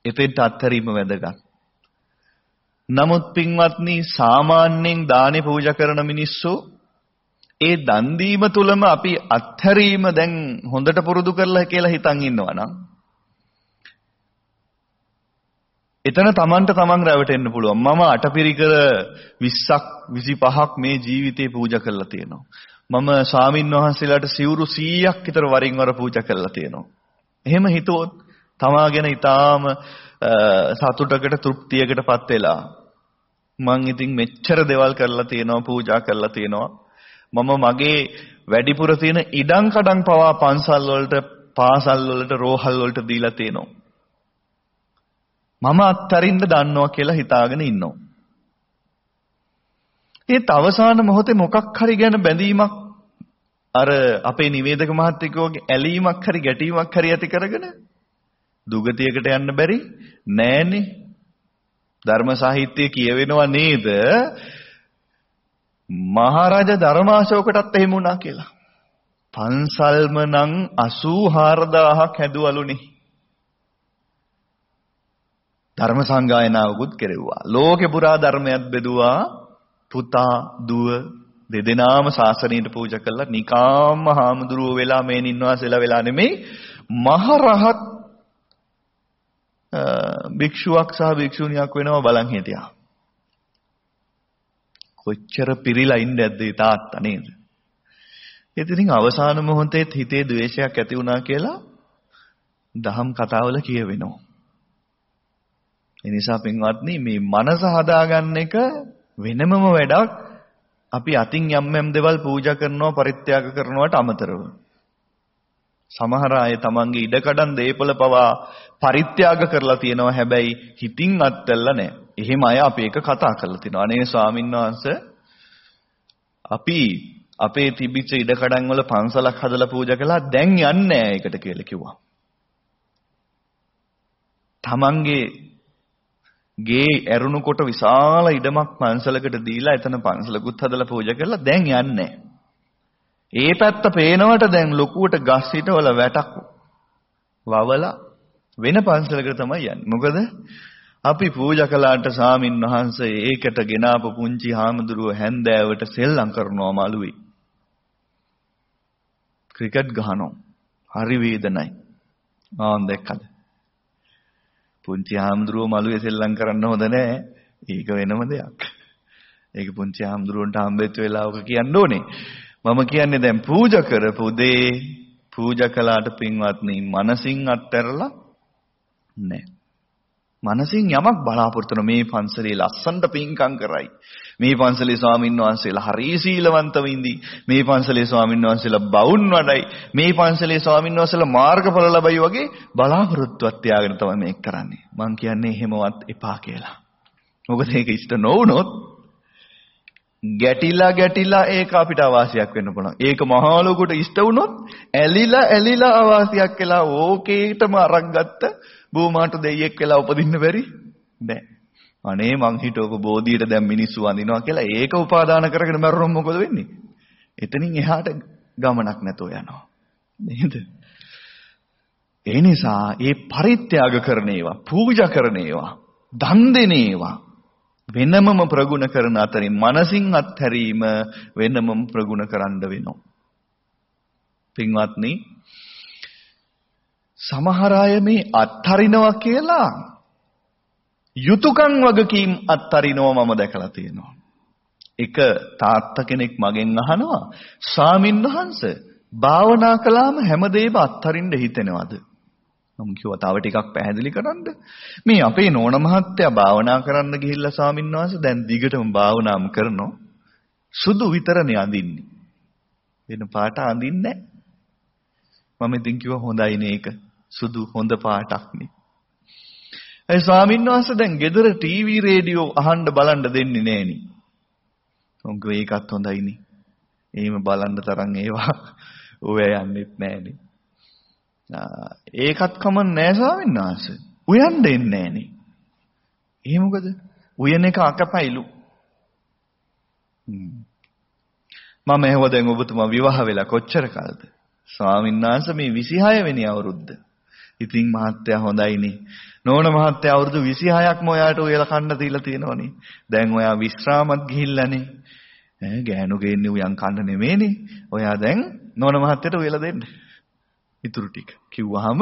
එතෙන්ට අත්හැරීම වැදගත්. නමුත් පින්වත්නි සාමාන්‍යයෙන් දානේ පූජා කරන මිනිස්සු ඒ දන් දීම තුලම අපි අත්හැරීම දැන් හොඳට පුරුදු කරලා කියලා හිතන් ඉන්නවා නම් එතන Tamanට Taman රැවටෙන්න පුළුවන්. මම අටපිරිකර 20ක් 25ක් මේ ජීවිතේ පූජා කරලා තියෙනවා. මම ස්වාමින් වහන්සේලාට සිවුරු 100ක් විතර වරින් වර පූජා කරලා තියෙනවා. එහෙම හිතුවොත් තමා ගැන ඊටාම සතුටකට තෘප්තියකටපත් වෙලා මං ඉතින් මෙච්චර දේවල් කරලා තියෙනවා පූජා කරලා තියෙනවා මම මගේ වැඩිපුර තියෙන ඉඩම් කඩම් පවා පන්සල් වලට පාසල් වලට රෝහල් වලට දීලා තියෙනවා මම අත්තරින්න දන්නවා කියලා හිතාගෙන ඉන්නවා ඒත් අවසාන මොහොතේ මොකක් හරි ගැන බැඳීමක් අර අපේ නිවේදක මහත්තයකෝගේ ඇලීමක් හරි ගැටීමක් හරි ඇති කරගෙන දුගතියකට යන්න බැරි නෑනේ ධර්ම සාහිත්‍යය කියවෙනවා නේද මහරජා ධර්මාශෝකටත් එහෙම වුණා කියලා. පන්සල්ම නම් 84000ක් හැදුවලුනේ. ධර්ම සංගායනාවකුත් කෙරෙව්වා. ලෝකේ පුරා ධර්මයක් බෙදුවා. පුතා දුව දෙදෙනාම ශාසනයට පූජා කළා. නිකාම්ම හාමුදුරුවෝ වෙලා මේන් ඉන්නවාසෙලා වෙලා නෙමෙයි. මහරහත් භික්ෂුවක් සහ භික්ෂුණියක් වෙනවා බලන් හිටියා. කොච්චර පිරීලා ඉන්න ඇද්ද ඒ තාත්තා නේද? ඉතින් අවසාන මොහොතේ හිතේ ද්වේෂයක් ඇති වුණා කියලා දහම් කතාවල කියවෙනවා. ඒ නිසා පින්වත්නි මේ මනස හදාගන්න එක වෙනමම වැඩක් අපි අතින් යම් යම් දේවල් පූජා කරනවා පරිත්‍යාග කරනවට අමතරව. සමහර අය තමන්ගේ ඉඩකඩම් දීපල පවා පරිත්‍යාග කරලා තියෙනවා හැබැයි හිතින් අත්හැරලා නැහැ. එහෙම අය අපි එක කතා කරලා තිනවා. අනේ ස්වාමීන් වහන්සේ අපි අපේ තිබිච්ච ඉඩකඩම් වල පන්සලක් හදලා පූජා කළා දැන් යන්නේ නැහැ ඒකට කියලා කිව්වා. තමන්ගේ ගේ ඇරුණුකොට විශාල ඉඩමක් පන්සලකට දීලා එතන පන්සලකුත් හදලා පූජා කරලා දැන් යන්නේ ඒ පැත්ත පේනවට දැන් ලොකුවට ගස් හිටවල වැටක් වවලා වෙන පන්සලකට තමයි යන්නේ. මොකද අපි පූජා කළාට සාමින් වහන්සේ ඒකට ගෙනාපු පුංචි හාමුදුරුව හැන්දෑවට සෙල්ලම් කරනවා මළුවේ. ක්‍රිකට් ගහනවා. හරි වේදනයි. ආන් දැක්කද? පුංචි හාමුදුරුව මළුවේ සෙල්ලම් කරන්න හොඳ නෑ. ඒක වෙනම දෙයක්. ඒක පුංචි හාමුදුරුවන්ට හම්බෙච්ච වෙලාවක කියන්න ඕනේ. මම කියන්නේ දැන් පූජා කරපු දේ පූජා කළාට පින්වත්නි මනසින් අත්හැරලා නැහැ. මනසින් යමක් බලාපොරොත්තු වෙන මේ පන්සලේ ලස්සනට පින්කම් කරයි. මේ පන්සලේ ස්වාමින් වහන්සේලා හරි සීලවන්තව ඉඳි. මේ පන්සලේ ස්වාමින් වහන්සේලා බවුන් වඩයි. මේ පන්සලේ ස්වාමින් වහන්සේලා මාර්ගඵල ලැබයි වගේ බලාපොරොත්තුවක් තියාගෙන තමයි මේක කරන්නේ. මං කියන්නේ එහෙමවත් එපා කියලා. මොකද ඒක ඉෂ්ට නොවුනොත් ගැටිලා ගැටිලා ඒක අපිට අවාසියක් වෙන්න පුළුවන්. ඒක මහා ලොකුට ඉෂ්ට වුණොත් ඇලිලා ඇලිලා අවාසියක් වෙලා ඕකේටම අරන් ගත්ත බූමාට දෙයියෙක් වෙලා උපදින්න බැරි නෑ. අනේ මං හිතුවක බෝධියට දැන් මිනිස්සු වඳිනවා කියලා ඒක උපාදාන කරගෙන මරුණොත් මොකද වෙන්නේ? එතනින් එහාට ගමනක් නැතෝ යනවා. නේද? ඒ නිසා මේ පරිත්‍යාග කරන ඒවා, පූජා කරන ඒවා, දන් දෙන ඒවා වෙනමම ප්‍රගුණ කරන අතරින් මනසින් අත්හැරීම වෙනමම ප්‍රගුණ කරන්න වෙනවා. පින්වත්නි සමහර අය මේ අත්හරිනවා කියලා යුතුයකම් වගකීම් අත්හරිනවා මම දැකලා තියෙනවා. එක තාත්තා කෙනෙක් මගෙන් අහනවා ස්වාමින්වහන්සේ භාවනා කළාම හැමදේම අත්හරින්න හිතෙනවද? මම කිව්වා තව ටිකක් පැහැදිලි කරන්න. මේ අපේ නෝන මහත්තයා භාවනා කරන්න ගිහිල්ලා ස්වාමීන් වහන්සේ දැන් දිගටම භාවනාම කරනවා. සුදු විතරනේ අඳින්නේ. වෙන පාට අඳින්නේ නැහැ. මම ඉතින් කිව්වා හොඳයිනේ ඒක. සුදු හොඳ පාටක්නේ. ඒ ස්වාමීන් වහන්සේ දැන් ගෙදර ටීවී රේඩියෝ අහන්න බලන්න දෙන්නේ නෑනේ. උන්ක ඒකත් හොඳයිනේ. එහෙම බලන්න තරම් ඒවා ඔය යන්නෙත් නෑනේ. ඒකත් කමක් නෑ ස්වාමීන් වහන්සේ. උයන් දෙන්නේ නෑනේ. ඒ මොකද? උයන එක අකපයිලු. මම එහෙව දැන් ඔබතුමා විවාහ වෙලා කොච්චර කල්ද? ස්වාමීන් වහන්සේ මේ 26 වෙනි අවුරුද්ද. ඉතින් මහත්තයා හොඳයිනේ. නෝන මහත්තයා අවුරුදු 26ක්ම ඔයාට උයලා කන්න දීලා තියෙනවනේ. දැන් ඔයා විශ්‍රාමත් ගිහිල්ලානේ. ඈ ගෑනු ගේන්නේ උයන් කන්න නෙමෙයිනේ. ඔයා දැන් නෝන මහත්තයට උයලා දෙන්න. ඉතුරු ටික. කිව්වහම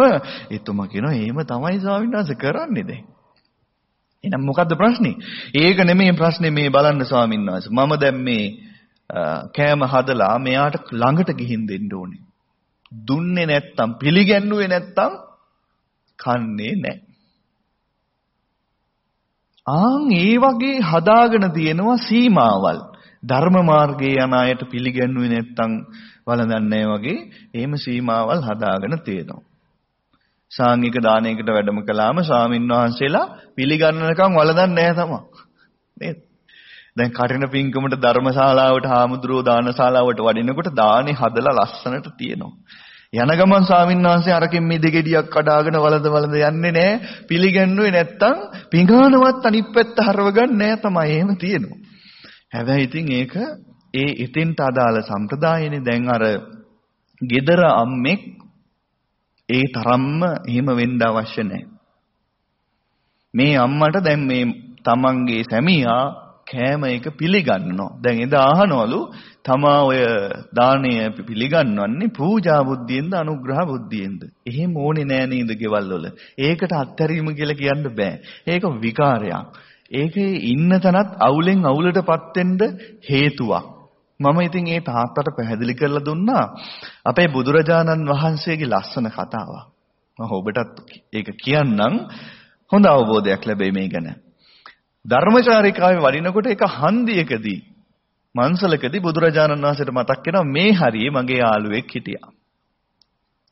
එතුමා කියනවා එහෙම තමයි ස්වාමීන් වහන්සේ කරන්නේ දැන්. එහෙනම් මොකද්ද ප්‍රශ්නේ? ඒක නෙමෙයි ප්‍රශ්නේ මේ බලන්න ස්වාමීන් වහන්සේ. මම දැන් මේ කෑම හදලා මෙයාට ළඟට ගිහින් දෙන්න ඕනේ. දුන්නේ නැත්තම් පිළිගැන්නුවේ නැත්තම් කන්නේ නැහැ. ආන් ඒ වගේ හදාගෙන තියෙනවා සීමාවල්. ධර්ම මාර්ගයේ යන අයට පිළිගැන්වුවේ නැත්තම් වළඳන්නේ වගේ එහෙම සීමාවල් හදාගෙන තියෙනවා. සාංගික දානයකට වැඩම කළාම ස්වාමින් වහන්සේලා පිළිගන්නකම් වළඳන්නේ නැහැ තමයි. නේද? දැන් කටින පින්කමට ධර්මශාලාවට හාමුදුරුවෝ දානශාලාවට වඩිනකොට දානේ හදලා ලස්සනට තියෙනවා. යන ගමන් ස්වාමීන් වහන්සේ අරකින් මේ දෙගෙඩියක් කඩාගෙන වලද වලද යන්නේ නැහැ. පිළිගන්නුවේ නැත්තම් පිඟානවත් අනිත් පැත්ත හරව ගන්න නැහැ තමයි. එහෙම තියෙනවා. හැබැයි ඉතින් ඒක ඒ ඉතින්ට අදාළ සම්ප්‍රදායනේ දැන් අර gedara අම්මෙක් ඒ තරම්ම එහෙම වෙන්න අවශ්‍ය නැහැ. මේ අම්මට දැන් මේ තමන්ගේ සැමියා කෑම එක පිළිගන්නවා. දැන් එදා අහනවලු තමා ඔය දාණය පිළිගන්වන්නේ පූජා බුද්ධියෙන්ද අනුග්‍රහ බුද්ධියෙන්ද? එහෙම ඕනේ නෑ නේද ගෙවල් වල. ඒකට අත්හැරීම කියලා කියන්න බෑ. ඒක විකාරයක්. ඒකේ ඉන්න තැනත් අවුලෙන් අවුලටපත් වෙන්න හේතුවක්. මම ඉතින් ඒ තාත්තට පැහැදිලි කරලා දුන්නා අපේ බුදුරජාණන් වහන්සේගේ ලස්සන කතාවක්. මම ඔබටත් ඒක කියන්නම් හොඳ අවබෝධයක් ලැබෙයි මේ ගැන. ධර්මචාරිකාවේ වඩිනකොට එක හන්දියකදී මන්සලකදී බුදුරජාණන් වහන්සේට මතක් වෙනවා මේ හරියේ මගේ යාළුවෙක් හිටියා.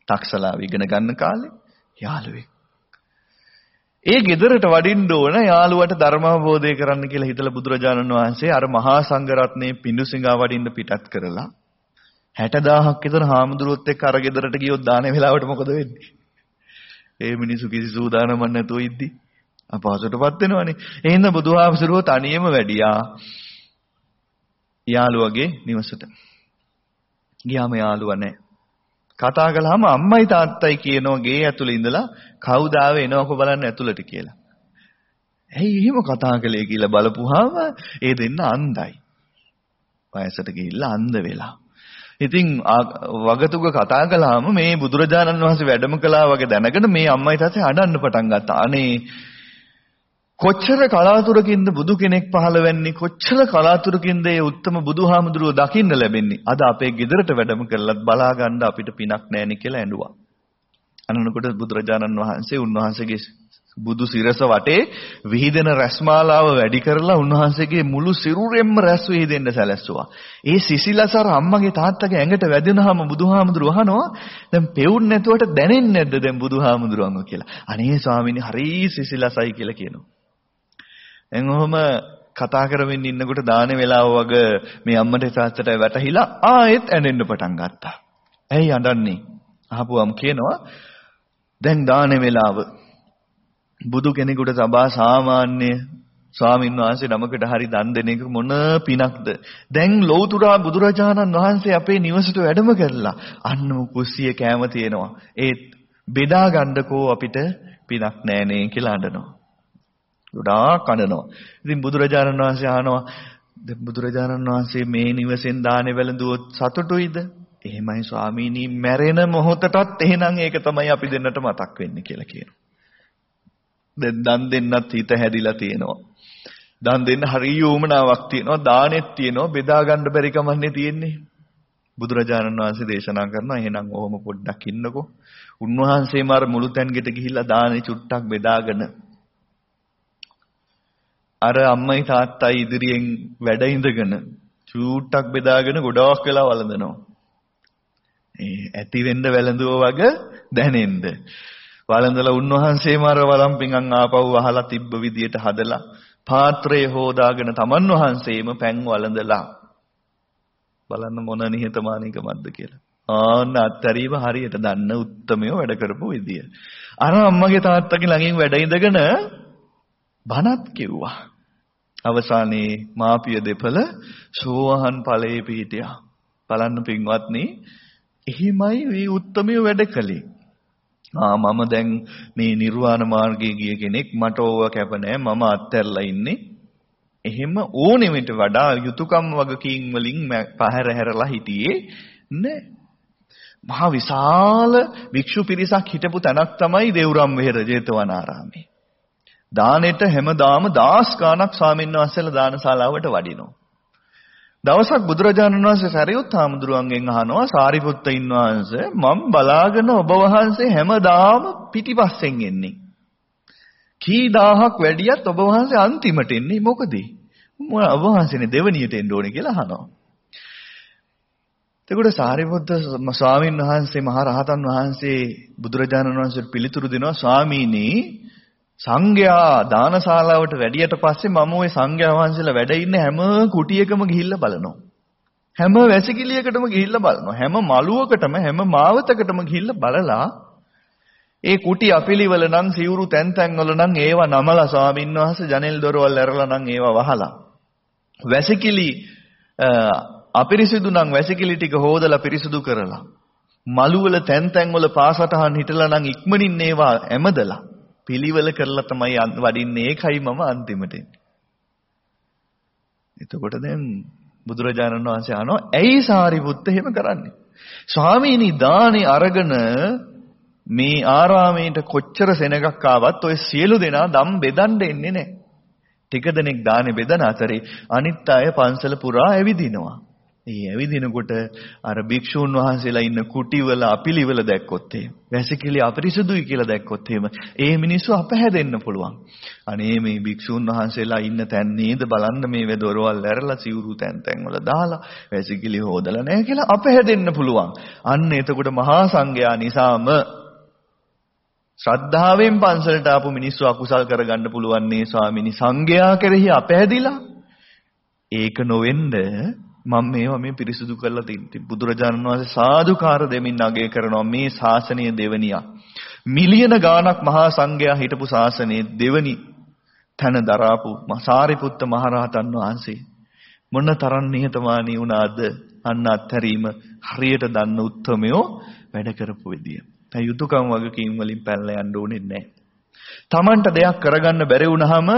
තක්සලාව ඉගෙන ගන්න කාලේ යාළුවෙක්. ඒ ගෙදරට වඩින්න ඕන යාළුවට ධර්මාවබෝධය කරන්න කියලා හිතලා බුදුරජාණන් වහන්සේ අර මහා සංඝරත්නයේ පිඬුසිඟා වඩින්න පිටත් කරලා 60000ක් විතර හාමුදුරුවොත් එක්ක අර ගෙදරට ගියොත් දාන වෙලාවට මොකද වෙන්නේ? ඒ මිනිස්සු කිසි සූදානමක් නැතුව ඉද්දි අපහසුටපත් වෙනවනේ. එහෙනම් බුදුහාමුදුරුවෝ තනියම වැඩියා. යාළුවගේ නිවසට. ගියාම යාළුවා නැහැ. කතා කළාම අම්මයි තාත්තයි කියනවා ගේ ඇතුළේ ඉඳලා කවුද ආවේ එනවකෝ බලන්න ඇතුළට කියලා. ඇයි එහෙම කතා කළේ කියලා බලපුවාම ඒ දෙන්න අන්ධයි. වයසට ගිහිල්ලා අන්ධ වෙලා. ඉතින් වගතුග කතා කළාම මේ බුදුරජාණන් වහන්සේ වැඩම කළා වගේ දැනගෙන මේ අම්මයි තාත්තයි අඬන්න පටන් ගත්තා. අනේ කොච්චර කලාතුරකින්ද බුදු කෙනෙක් පහළ වෙන්නේ කොච්චර කලාතුරකින්ද ඒ උත්තම බුදුහාමුදුරුව දකින්න ලැබෙන්නේ අද අපේ ගෙදරට වැඩම කළත් බලා ගන්න අපිට පිනක් නැහෙනි කියලා ඇඬුවා අනනකොට බුදුරජාණන් වහන්සේ උන්වහන්සේගේ බුදු සිරස වටේ විහිදෙන රැස්මාලාව වැඩි කරලා උන්වහන්සේගේ මුළු සිරුරෙන්ම රැස් විහිදෙන්න සැලැස්සුවා. ඒ සිසිලසර අම්මගේ තාත්තගේ ඇඟට වැදෙනහම බුදුහාමුදුරුව අහනවා දැන් පෙවුන් නැතුවට දැනෙන්නේ නැද්ද දැන් බුදුහාමුදුරුවන්ව කියලා. අනේ ස්වාමීනි හරි සිසිලසයි කියලා කියනවා. දැන් ඔහොම කතා කරමින් ඉන්නකොට දාන වේලාව වගේ මේ අම්මට තාත්තට වැටහිලා ආයෙත් ඇඬෙන්න පටන් ගත්තා. ඇයි අඬන්නේ? අහපුවම කියනවා දැන් දාන වේලාව. බුදු කෙනෙකුට සබා සාමාන්‍ය ස්වාමීන් වහන්සේ නමකට හරි දන් දෙන එක මොන පිනක්ද? දැන් ලෞතුරා බුදුරජාණන් වහන්සේ අපේ නිවසට වැඩම කරලා අන්න කුස්සිය කෑම තියෙනවා. ඒත් බෙදා ගන්නකෝ අපිට පිනක් නෑනේ කියලා අඬනවා. ගොඩාක් අඬනවා. ඉතින් බුදුරජාණන් වහන්සේ අහනවා දැන් බුදුරජාණන් වහන්සේ මේ නිවසෙන් දානේ වැළඳුවොත් සතුටුයිද? එහෙමයි ස්වාමීනි මැරෙන මොහොතටත් එහෙනම් ඒක තමයි අපි දෙන්නට මතක් වෙන්නේ කියලා කියනවා. දැන් දන් දෙන්නත් හිත හැදිලා තියෙනවා. දන් දෙන්න හරිය උමනාවක් තියෙනවා දානෙත් තියෙනවා බෙදා ගන්න බැරි කමන්නේ තියෙන්නේ. බුදුරජාණන් වහන්සේ දේශනා කරනවා එහෙනම් ඔහොම පොඩ්ඩක් ඉන්නකෝ. උන්වහන්සේම අර මුළු තැන්ගෙට ගිහිල්ලා දානේ චුට්ටක් බෙදාගෙන අර අම්මයි තාත්තයි ඉදිරියෙන් වැඩ ඉඳගෙන චූට්ටක් බෙදාගෙන ගොඩාක් වෙලා වළඳනවා. ඒ ඇති වෙන්න වැළඳුවා වගේ දැනෙන්න. වළඳලා උන්වහන්සේම අර වළම්පිඟන් ආපහු අහලා තිබ්බ විදියට හදලා පාත්‍රය හොදාගෙන තමන් වහන්සේම පැන් වළඳලා බලන්න මොන නිහතමානීකමක්ද කියලා. ආන්න අත්තරීම හරියට දන්න උත්තරමය වැඩ කරපු විදිය. අර අම්මගේ තාත්තගේ ළඟින් වැඩ ඉඳගෙන බණත් කිව්වා. අවසානයේ මාපිය දෙපළ සෝවහන් ඵලයේ පිහිටියා. බලන්න පින්වත්නි, එහිමයි මේ උත්තරමය වැඩ කළේ. ආ මම දැන් මේ නිර්වාණ මාර්ගයේ ගිය කෙනෙක් මට ඕව කැප නැහැ මම අත්හැරලා ඉන්නේ එහෙම ඕනෙමිට වඩා යුතුයකම් වගකීම් වලින් පහර හැරලා හිටියේ නෑ මහා විශාල වික්ෂු පිරිසක් හිටපු තැනක් තමයි දේවරම් වෙහෙර ජේතවනාරාමේ දානෙට හැමදාම දහස් ගාණක් ස්වාමීන් වහන්සේලා දානශාලාවට වඩිනවා දවසක් බුදුරජාණන් වහන්සේ සරියුත් හාමුදුරුවන්ගෙන් අහනවා සාරිපුත්ත ඉන්වහන්සේ මම බලාගෙන ඔබ වහන්සේ හැමදාම පිටිපස්සෙන් එන්නේ. කී දහහක් වැඩියත් ඔබ වහන්සේ අන්තිමට එන්නේ මොකද? මොන ඔබ වහන්සේනේ දෙවණියට එන්න ඕනේ කියලා අහනවා. එතකොට සාරිපුත්ත ස්වාමීන් වහන්සේ මහ රහතන් වහන්සේ බුදුරජාණන් වහන්සේට පිළිතුරු දෙනවා ස්වාමීනි සංඝයා දානශාලාවට වැඩියට පස්සේ මම ওই සංඝයා වහන්සේලා වැඩ ඉන්න හැම කුටියකම ගිහිල්ලා බලනවා. හැම වැසිකිළියකටම ගිහිල්ලා බලනවා. හැම මළුවකටම හැම මාවතකටම ගිහිල්ලා බලලා ඒ කුටි අපිලිවල නම් සිවුරු තැන් තැන් වල නම් ඒවා නමලා ස්වාමීන් වහන්සේ ජනෙල් දොරවල් ඇරලා නම් ඒවා වහලා. වැසිකිලි අපිරිසිදු නම් වැසිකිලි ටික හොදලා පිරිසිදු කරලා. මළු වල තැන් තැන් වල පාසටහන් හිටලා නම් ඉක්මනින් ඒවා ඇමදලා පිළිවෙල කරලා තමයි වඩින්නේ. ඒකයි මම අන්තිමට එතකොට දැන් බුදුරජාණන් වහන්සේ අහනවා ඇයි සාරිපුත්ත එහෙම කරන්නේ? ස්වාමීනි දානේ අරගෙන මේ ආරාමයට කොච්චර සෙනගක් ආවත් ඔය සියලු දෙනා දම් බෙදන්න එන්නේ නැහැ. ටික දෙනෙක් දානේ බෙදන අතරේ අනිත් අය පන්සල පුරා ඇවිදිනවා. ඒ ඇවිදිනකොට අර භික්ෂූන් වහන්සේලා ඉන්න කුටිවල අපිලිවල දැක්කොත් එහෙම වැසිකිලි අපරිසුදුයි කියලා දැක්කොත් එහෙම ඒ මිනිස්සු අපහැදෙන්න පුළුවන්. අනේ මේ භික්ෂූන් වහන්සේලා ඉන්න තැන් නේද බලන්න මේ වෙදොරවල් ඇරලා සිවුරු තැන් තැන් වල දාලා වැසිකිලි හොදලා නැහැ කියලා අපහැදෙන්න පුළුවන්. අන්න එතකොට මහා සංඝයා නිසාම ශ්‍රද්ධාවෙන් පන්සලට ආපු මිනිස්සු අකුසල් කරගන්න පුළුවන් නේ ස්වාමිනී සංඝයා කෙරෙහි අපහැදිලා ඒක නොවෙන්න මම මේවා මේ පිරිසුදු කරලා තින්ති. බුදුරජාණන් වහන්සේ සාදුකාර දෙමින් අගය කරනවා මේ ශාසනීය දෙවනියා. මිලියන ගාණක් මහා සංඝයා හිටපු ශාසනයේ දෙවනි තන දරාපු සාරිපුත්ත මහරහතන් වහන්සේ මොන තරම් නිහතමානී වුණාද අන්න අත්හැරීම හරියට දන්න උත්මයෝ වැඩ කරපු විදිය. දැන් යුතුයකම් වගකීම් වලින් පැනලා යන්න ඕනේ නැහැ. Tamanට දෙයක් කරගන්න බැරි වුණාම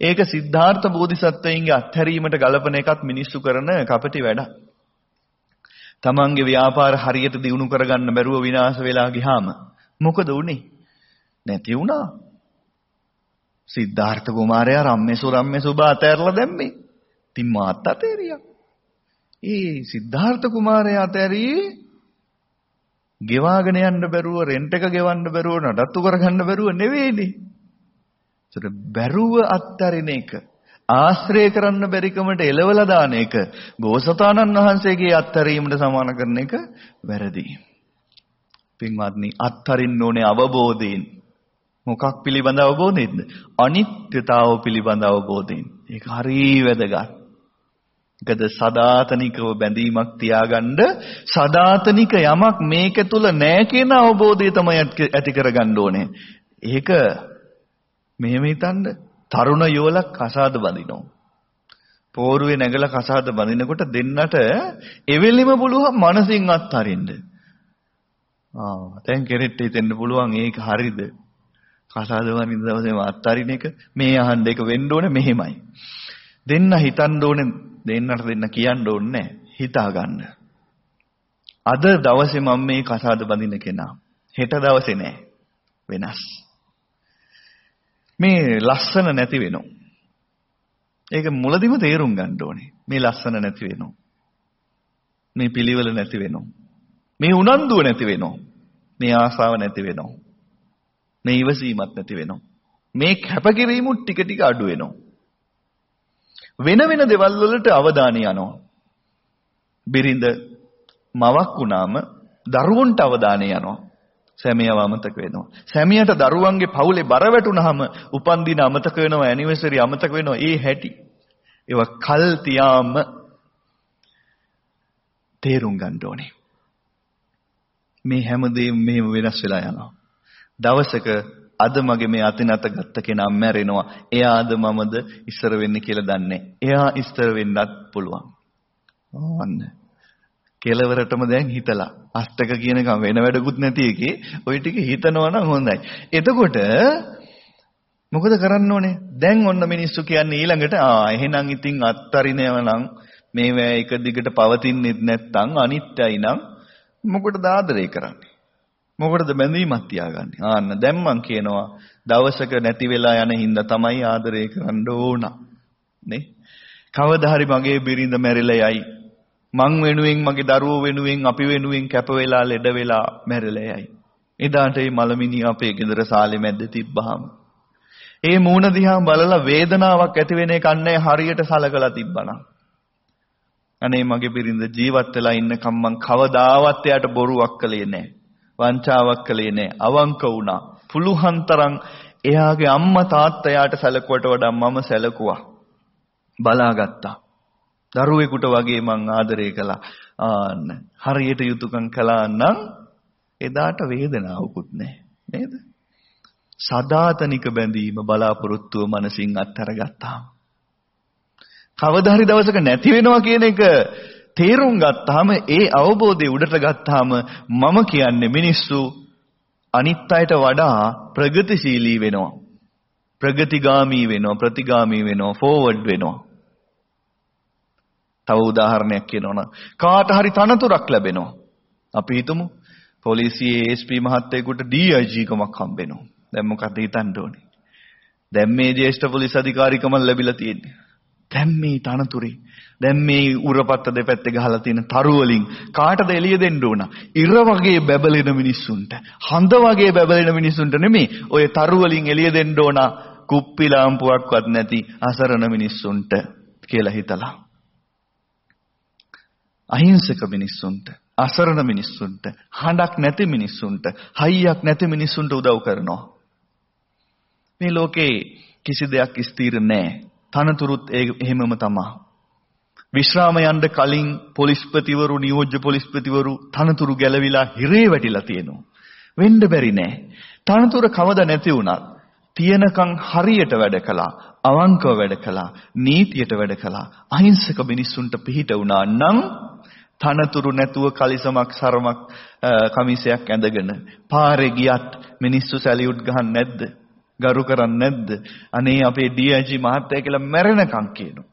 ඒක සිද්ධාර්ථ බෝධිසත්වයින්ගේ අත්හැරීමට ගලපන එකත් මිනිස්සු කරන කපටි වැඩක්. Tamanගේ ව්‍යාපාර හරියට දියුණු කරගන්න බැරුව විනාශ වෙලා ගියාම මොකද උනේ? නැති වුණා. සිද්ධාර්ථ කුමාරයා රම්මේසු රම්මේසු බා අතෑරලා දැම්මේ. ඉතින් මාත් අතෑරියා. ඒ සිද්ධාර්ථ කුමාරයා අතෑරියේ ගෙවාගෙන යන්න බැරුව රෙන්ට් එක ගෙවන්න බැරුව නඩත්තු කරගන්න බැරුව නෙවෙයිනේ. ඒතර බැරුව අත්තරින එක ආශ්‍රය කරන්න බැරිකමට එලවලා දාන එක බෝසතාණන් වහන්සේගේ අත්තරීමට සමාන කරන එක වැරදි. පින්වත්නි අත්තරින්න ඕනේ අවබෝධයෙන්. මොකක් පිළිබඳ අවබෝධයෙන්ද? අනිත්‍යතාව පිළිබඳ අවබෝධයෙන්. ඒක හරිය වැදගත්. ඒකද සදාතනිකව බැඳීමක් තියාගන්න සදාතනික යමක් මේක තුල නැහැ කියන අවබෝධය තමයි ඇති කරගන්න ඕනේ. ඒක මෙහෙම හිතන්න තරුණ යුවලක් කසාද බඳිනවා. පෝරුවේ නැගලා කසාද බඳිනකොට දෙන්නට එවෙලෙම පුළුවන් මනසින් අත්හරින්න. ආ දැන් කෙනෙක්ට හිතෙන්න පුළුවන් ඒක හරිද? කසාද බඳින දවසේම අත්හරින එක මේ අහන්න එක වෙන්න ඕනේ මෙහෙමයි. දෙන්න හිතන්න ඕනේ දෙන්නට දෙන්න කියන්න ඕනේ හිතා ගන්න. අද දවසේ මම මේ කසාද බඳින කෙනා. හෙට දවසේ නෑ. වෙනස්. මේ ලස්සන නැති වෙනවා. ඒක මුලදිම තේරුම් ගන්න ඕනේ. මේ ලස්සන නැති වෙනවා. මේ පිළිවෙල නැති වෙනවා. මේ උනන්දුව නැති වෙනවා. මේ ආසාව නැති වෙනවා. මේ ඉවසීමක් නැති වෙනවා. මේ කැපකිරීමුත් ටික ටික අඩු වෙනවා. වෙන වෙන දේවල් වලට අවධානය යනවා. බිරිඳ මවක් වුණාම දරුවන්ට අවධානය යනවා. සැමියව අමතක වෙනවා. සැමියාට දරුවන්ගේ පවුලේ බර වැටුනහම උපන්දින අමතක වෙනවා, ඇනිවර්සරි අමතක වෙනවා. ඒ හැටි. ඒවා කල් තියාම තේරුම් ගන්න ඕනේ. මේ හැමදේම මෙහෙම වෙනස් වෙලා යනවා. දවසක අද මගේ මේ අතිනත ගත්ත කෙනා මැරෙනවා. එයාද මමද ඉස්සර වෙන්නේ කියලා දන්නේ. එයා ඉස්සර වෙන්නත් පුළුවන්. ඕන්න. කෙලවරටම දැන් හිතලා අෂ්ටක කියනකම් වෙන වැඩකුත් නැති එකේ ওই ටික හිතනවා නම් හොඳයි. එතකොට මොකද කරන්න ඕනේ? දැන් ඔන්න මිනිස්සු කියන්නේ ඊළඟට ආ එහෙනම් ඉතින් අත්තරිනව නම් මේවා එක දිගට පවතින්නේ නැත්නම් අනිත්‍යයි නම් මොකටද ආදරය කරන්නේ? මොකටද බැඳීමක් තියාගන්නේ? ආන්න දැන් මං කියනවා දවසක නැති වෙලා යන හින්දා තමයි ආදරය කරන්න ඕන. නේ? කවදා හරි මගේ බිරිඳ මැරිලා යයි. මං වෙනුවෙන් මගේ දරුවෝ වෙනුවෙන් අපි වෙනුවෙන් කැප වෙලා ලෙඩ වෙලා මැරිලා යයි. එදාට මේ මලමිනි අපේ ගෙදර සාලේ මැද්ද තිබ්බහම ඒ මූණ දිහා බලලා වේදනාවක් ඇති වෙන එක නැහැ හරියට සලකලා තිබ්බනම්. අනේ මගේ බිරිඳ ජීවත් වෙලා ඉන්නකම් මං කවදාවත් එයාට බොරුවක් කළේ නැහැ. වංචාවක් කළේ නැහැ. අවංක වුණා. පුළුවන් තරම් එයාගේ අම්මා තාත්තා එයාට සැලකුවට වඩා මම සැලකුවා. බලාගත්තා. දරුවෙකුට වගේ මං ආදරය කළා. ආන්න හරියට යුතුයකම් කළා නම් එදාට වේදනාවකුත් නැහැ. නේද? සදාතනික බැඳීම බලාපොරොත්තුව මනසින් අත්හැරගත්තාම කවදා හරි දවසක නැති වෙනවා කියන එක තේරුම් ගත්තාම ඒ අවබෝධය උඩට ගත්තාම මම කියන්නේ මිනිස්සු අනිත් අයට වඩා ප්‍රගතිශීලී වෙනවා. ප්‍රගතිගාමී වෙනවා, ප්‍රතිගාමී වෙනවා, ෆෝවර්ඩ් වෙනවා. තව උදාහරණයක් කියනවනම් කාට හරි තනතුරක් ලැබෙනවා. අපි හිතමු පොලිසියේ ASP මහත්තයෙකුට DIG කමක් හම්බෙනවා. දැන් මොකද හිතන්න ඕනේ? දැන් මේ ජ්‍යෙෂ්ඨ පොලිස් අධිකාරිකම ලැබිලා තියෙන්නේ. දැන් මේ තනතුරේ දැන් මේ උරපත්ත දෙපැත්තේ ගහලා තියෙන තරු වලින් කාටද එළිය දෙන්න ඕන? ඉර වගේ බැබලෙන මිනිස්සුන්ට, හඳ වගේ බැබලෙන මිනිස්සුන්ට නෙමෙයි. ඔය තරු වලින් එළිය දෙන්න ඕන කුප්පි ලාම්පුවක්වත් නැති අසරණ මිනිස්සුන්ට කියලා හිතලා. අහිංසක මිනිස්සුන්ට, අසරණ මිනිස්සුන්ට, හඬක් නැති මිනිස්සුන්ට, හයියක් නැති මිනිස්සුන්ට උදව් කරනවා. මේ ලෝකේ කිසි දෙයක් ස්ථිර නැහැ. තනතුරුත් එහෙමම තමයි. විශ්‍රාම යන්න කලින් පොලිස්පතිවරු නියෝජ්‍ය පොලිස්පතිවරු තනතුරු ගැලවිලා හිරේ වැටිලා තියෙනවා. වෙන්න බැරි නෑ. තනතුර කවද නැති වුණත් තියනකම් හරියට වැඩ කළා, අවංකව වැඩ කළා, නීතියට වැඩ කළා, අහිංසක මිනිස්සුන්ට පිහිට වුණා නම් තනතුරු නැතුව කලිසමක් සරමක් කමිසයක් ඇඳගෙන පාරේ ගියත් මිනිස්සු සැලියුට් ගහන්නේ නැද්ද? ගරු කරන්නේ නැද්ද? අනේ අපේ ඩීඑජි මහත්තයා කියලා මැරෙනකම් කියනවා.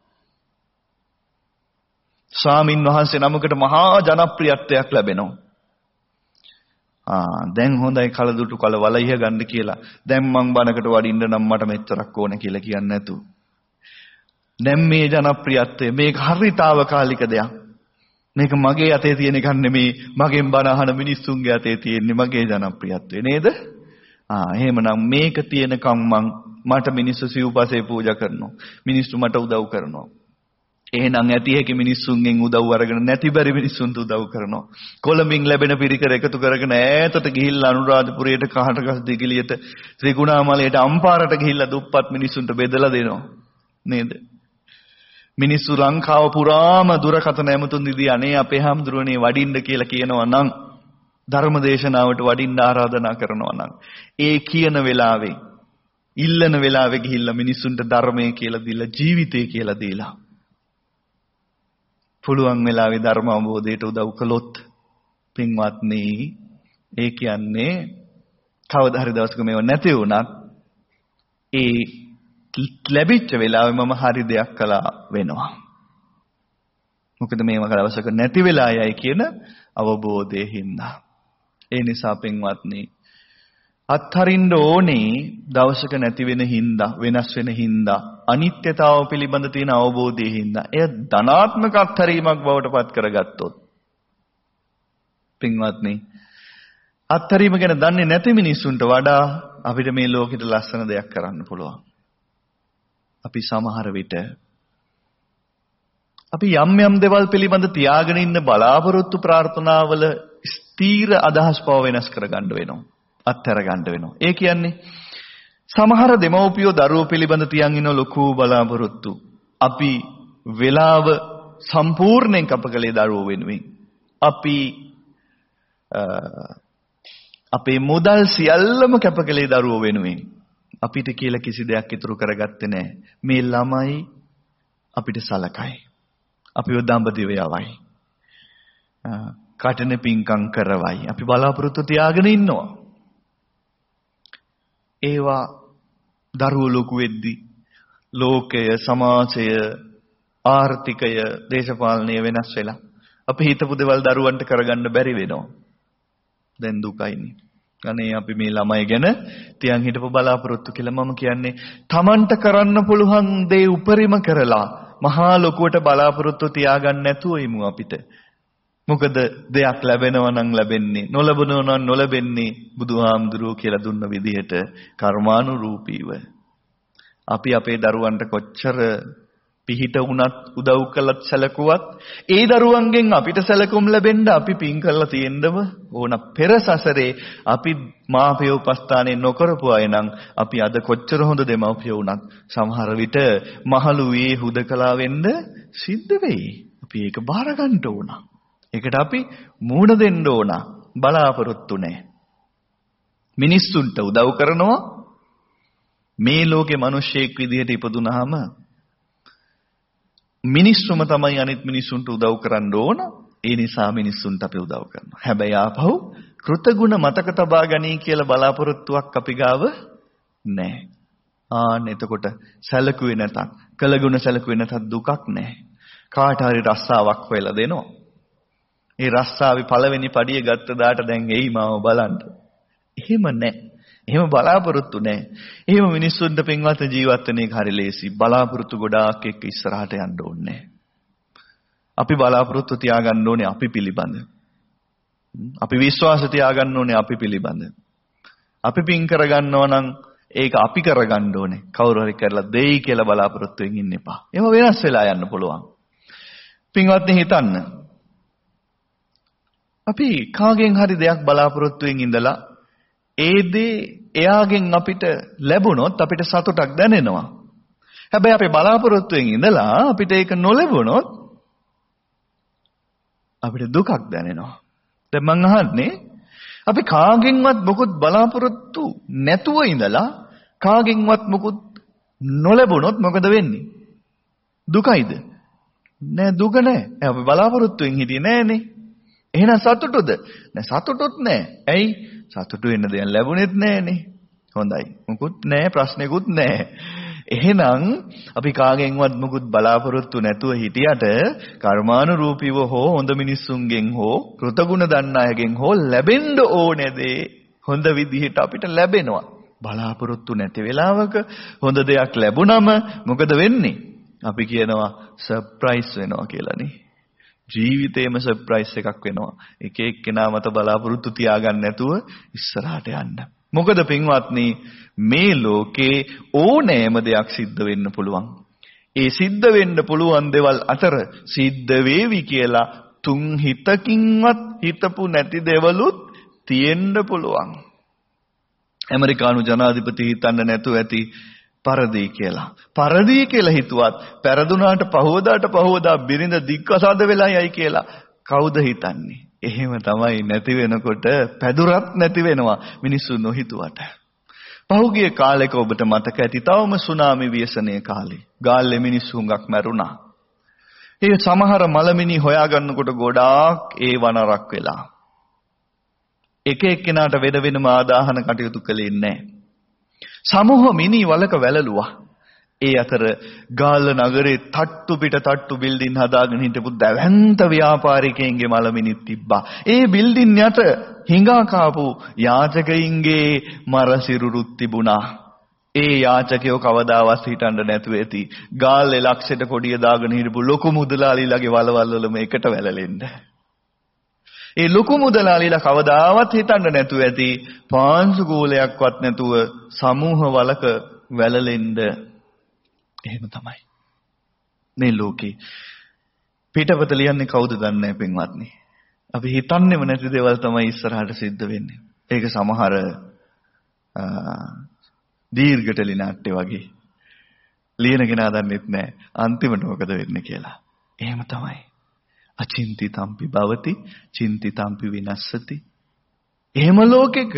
ස්වාමින් වහන්සේ නමකට මහා ජනප්‍රියත්වයක් ලැබෙනවා. ආ දැන් හොඳයි කලදුටු කල වලයිය ගන්න කියලා. දැන් මං බණකට වඩින්න නම් මට මෙච්චරක් ඕන කියලා කියන්නේ නැතුව. දැන් මේ ජනප්‍රියත්වය මේක හරිතාවකාලික දෙයක්. මේක මගේ අතේ තියෙන එකක් නෙමෙයි මගෙන් බණ අහන මිනිස්සුන්ගේ අතේ තියෙන්නේ මගේ ජනප්‍රියත්වය නේද? ආ එහෙමනම් මේක තියෙනකම් මං මට මිනිස්සු සිව්පසේ පූජා කරනවා. මිනිස්සු මට උදව් කරනවා. එහෙනම් ඇති හැකි මිනිස්සුන්ගෙන් උදව් අරගෙන නැති බැරි මිනිස්සුන්ට උදව් කරනවා. කොළඹින් ලැබෙන පිරිකර එකතු කරගෙන ඈතට ගිහිල්ලා අනුරාධපුරයට කහටකස් දිගිලියට ත්‍රිකුණාමලයට අම්පාරට ගිහිල්ලා දුප්පත් මිනිස්සුන්ට බෙදලා දෙනවා. නේද? මිනිස්සු ලංකාව පුරාම දුරකථන ඇමතුම් දිදී අනේ අපේ හැමදුරනේ වඩින්න කියලා කියනවා නම් ධර්මදේශනාවට වඩින්න ආරාධනා කරනවා නම් ඒ කියන වෙලාවේ ඉල්ලන වෙලාවේ ගිහිල්ලා මිනිස්සුන්ට ධර්මය කියලා දීලා ජීවිතය කියලා දීලා. පුළුවන් වෙලාවේ ධර්ම අවබෝධයට උදව් කළොත් පින්වත්නි ඒ කියන්නේ කවදා හරි දවසක මේව නැති වුණත් ඒ ලැබිච්ච වෙලාවේ මම හරි දෙයක් කළා වෙනවා. මොකද මේව දවසක නැති වෙලා යයි කියන අවබෝධයෙන් හින්දා. ඒ නිසා පින්වත්නි අත්හරින්න ඕනේ දවසක නැති වෙන හින්දා වෙනස් වෙන හින්දා අනිත්‍යතාව පිළිබඳ තියෙන අවබෝධයෙන් හින්දා එය ධනාත්මක අත්හැරීමක් බවට පත් කරගත්තොත් පින්වත්නි අත්හැරීම ගැන දන්නේ නැති මිනිස්සුන්ට වඩා අපිට මේ ලෝකෙට ලස්සන දෙයක් කරන්න පුළුවන්. අපි සමහර විට අපි යම් යම් දේවල් පිළිබඳ තියාගෙන ඉන්න බලාපොරොත්තු ප්‍රාර්ථනාවල ස්ථීර අදහස් පව වෙනස් කරගන්න වෙනවා. අත්හැර ගන්න වෙනවා. ඒ කියන්නේ සමහර දෙමව්පියෝ දරුවෝ පිළිබඳ තියන් ඉන්න ලොකු බලාපොරොත්තු. අපි වේලාව සම්පූර්ණයෙන් කපකලේ දරුවෝ වෙනුවෙන්. අපි අපේ මුදල් සියල්ලම කැපකලේ දරුවෝ වෙනුවෙන්. අපිට කියලා කිසි දෙයක් ඉතුරු කරගත්තේ නැහැ. මේ ළමයි අපිට සලකයි. අපිව දඹදිව යවයි. කටන පිංකම් කරවයි. අපි බලාපොරොත්තු තියාගෙන ඉන්නවා. ඒවා දරුවෝ ලොකු වෙද්දි ලෝකය සමාජය ආර්ථිකය දේශපාලනය වෙනස් වෙලා අපි හිතපු දේවල් දරුවන්ට කරගන්න බැරි වෙනවා. දැන් දුකයිනේ. අනේ අපි මේ ළමයි ගැන තියන් හිටපු බලාපොරොත්තු කියලා මම කියන්නේ Tamanට කරන්න පුළුවන් දේ උපරිම කරලා මහා ලොකුවට බලාපොරොත්තු තියාගන්න නැතුව ඉමු අපිට. මොකද දෙයක් ලැබෙනවා නම් ලැබෙන්නේ නොලබනවා නම් නොලැබෙන්නේ බුදුහාමුදුරුවෝ කියලා දුන්න විදිහට කර්මානුරූපීව. අපි අපේ දරුවන්ට කොච්චර පිහිට වුණත් උදව් කළත් සැලකුවත් ඒ දරුවන්ගෙන් අපිට සැලකුම් ලැබෙන්න අපි පින් කරලා තියෙන්නම ඕන පෙර සසරේ අපි මාපිය උපස්ථානේ නොකරපු අය නම් අපි අද කොච්චර හොඳ දෙමව්පිය වුණත් සමහර විට මහලු වේ හුදකලා වෙන්න සිද්ධ වෙයි. අපි ඒක බාර ගන්න ඕන. ඒකට අපි මූණ දෙන්න ඕන. බලාපොරොත්තු නැහැ. මිනිස්සුන්ට උදව් කරනවා මේ ලෝකේ මිනිස්සෙක් විදිහට ඉපදුනහම මිනිස්සුම තමයි අනිත් මිනිස්සුන්ට උදව් කරන්න ඕන. ඒ නිසා මිනිස්සුන්ට අපි උදව් කරනවා. හැබැයි ආපහු කෘතගුණ මතක තබා ගනී කියලා බලාපොරොත්තුවක් අපි ගාව නැහැ. ආන්න එතකොට සැලකුවේ නැතත්, කළගුණ සැලකුවේ නැතත් දුකක් නැහැ. කාට හරි රස්සාවක් හොයලා දෙනවා. ඒ රස්සාවේ පළවෙනි පඩිය ගත්ත දාට දැන් එයි මාව බලන්න. එහෙම නැහැ. එහෙම බලාපොරොත්තු නැහැ. එහෙම මිනිස්සුන්ට පින්වත් ජීවත් වෙන එක හරි ලේසි. බලාපොරොත්තු ගොඩාක් එක්ක ඉස්සරහට යන්න ඕනේ අපි බලාපොරොත්තු තියාගන්න ඕනේ අපි පිළිබඳ. අපි විශ්වාස තියාගන්න ඕනේ අපි පිළිබඳ. අපි පින් කරගන්නවා නම් ඒක අපි කරගන්න ඕනේ. කවුරු හරි කරලා දෙයි කියලා බලාපොරොත්තුෙන් ඉන්න එපා. එහෙම වෙනස් වෙලා යන්න පුළුවන්. පින්වත්නි හිතන්න. අපි කාගෙන් හරි දෙයක් බලාපොරොත්තුෙන් ඉඳලා ඒ දේ එයාගෙන් අපිට ලැබුණොත් අපිට සතුටක් දැනෙනවා. හැබැයි අපි බලාපොරොත්තුෙන් ඉඳලා අපිට ඒක නොලැබුණොත් අපිට දුකක් දැනෙනවා. දැන් මං අහන්නේ අපි කාගෙන්වත් මොකුත් බලාපොරොත්තු නැතුව ඉඳලා කාගෙන්වත් මොකුත් නොලැබුණොත් මොකද වෙන්නේ? දුකයිද? නෑ දුක නෑ. අපි බලාපොරොත්තුෙන් හිටියේ නෑනේ. එහෙනම් සතුටුද? නෑ සතුටුත් නෑ. ඇයි? සතුටු වෙන්න දෙයක් ලැබුණෙත් නෑනේ. හොඳයි. මුකුත් නෑ ප්‍රශ්නෙකුත් නෑ. එහෙනම් අපි කාගෙන්වත් මුකුත් බලාපොරොත්තු නැතුව හිටියට කර්මානුරූපීව හෝ හොඳ මිනිස්සුන්ගෙන් හෝ කෘතගුණ දන්න අයගෙන් හෝ ලැබෙන්න ඕනේ දේ හොඳ විදිහට අපිට ලැබෙනවා. බලාපොරොත්තු නැති වෙලාවක හොඳ දෙයක් ලැබුණම මොකද වෙන්නේ? අපි කියනවා සර්ප්‍රයිස් වෙනවා කියලානේ. ජීවිතේම සර්ප්‍රයිස් එකක් වෙනවා. එක එක්කෙනා මත බලාපොරොත්තු තියාගන්න නැතුව ඉස්සරහට යන්න. මොකද පින්වත්නි මේ ලෝකේ ඕනෑම දෙයක් සිද්ධ වෙන්න පුළුවන්. ඒ සිද්ධ වෙන්න පුළුවන් දේවල් අතර සිද්ධ වේවි කියලා තුන් හිතකින්වත් හිතපු නැති දේවලුත් තියෙන්න පුළුවන්. ඇමරිකානු ජනාධිපති හිතන්න නැතුව ඇති පරදී කියලා. පරදී කියලා හිතුවත් පෙරදුනාට පහවදාට පහවදා බිරිඳ දික්කසාද වෙලා යයි කියලා කවුද හිතන්නේ? එහෙම තමයි නැති වෙනකොට පැදුරක් නැති වෙනවා මිනිස්සු නොහිතුවට. පහුගිය කාලෙක ඔබට මතක ඇති තවම සුනාමි ව්‍යසනයේ කාලේ. ගාල්ලේ මිනිස්සු හුඟක් මැරුණා. ඒ සමහර මලමිනි හොයාගන්නකොට ගොඩාක් ඒ වනරක් වෙලා. එක එක්කෙනාට වෙන වෙනම ආදාහන කටයුතු කළේ නැහැ. සමූහ මිනි වලක වැළලුවා. ඒ අතර ගාල්ල නගරේ තට්ටු පිට තට්ටු බිල්ඩින් හදාගෙන හිටපු දැවැන්ත ව්‍යාපාරිකයින්ගේ මලමිනිත් තිබ්බා. ඒ බිල්ඩින් යට හිඟා කාපු යාචකයින්ගේ මර සිරුරුත් තිබුණා. ඒ යාචකයෝ කවදාවත් හිටන්න නැතුව ඇති. ගාල්ලේ ලක්ෂයට කොඩිය දාගෙන හිටපු ලොකු මුදලාලිලාගේ වලවල් වලම එකට වැළලෙන්න. ඒ ලොකු මුදලාලිලා කවදාවත් හිතන්න නැතුව ඇති පාංශු ගෝලයක්වත් නැතුව සමූහ වලක වැළලෙන්න එහෙම තමයි. මේ ලෝකේ පිටපත ලියන්නේ කවුද දන්නේ නැහැ පින්වත්නි. අපි හිතන්නේම නැති දේවල් තමයි ඉස්සරහට සිද්ධ වෙන්නේ. ඒක සමහර දීර්ඝ ටෙලි නාට්‍ය වගේ ලියන කෙනා දන්නෙත් නැහැ අන්තිමට මොකද වෙන්නේ කියලා. එහෙම තමයි. අචින්තිතම්පි භවති චින්තිතම්පි විනස්සති. එහෙම ලෝකෙක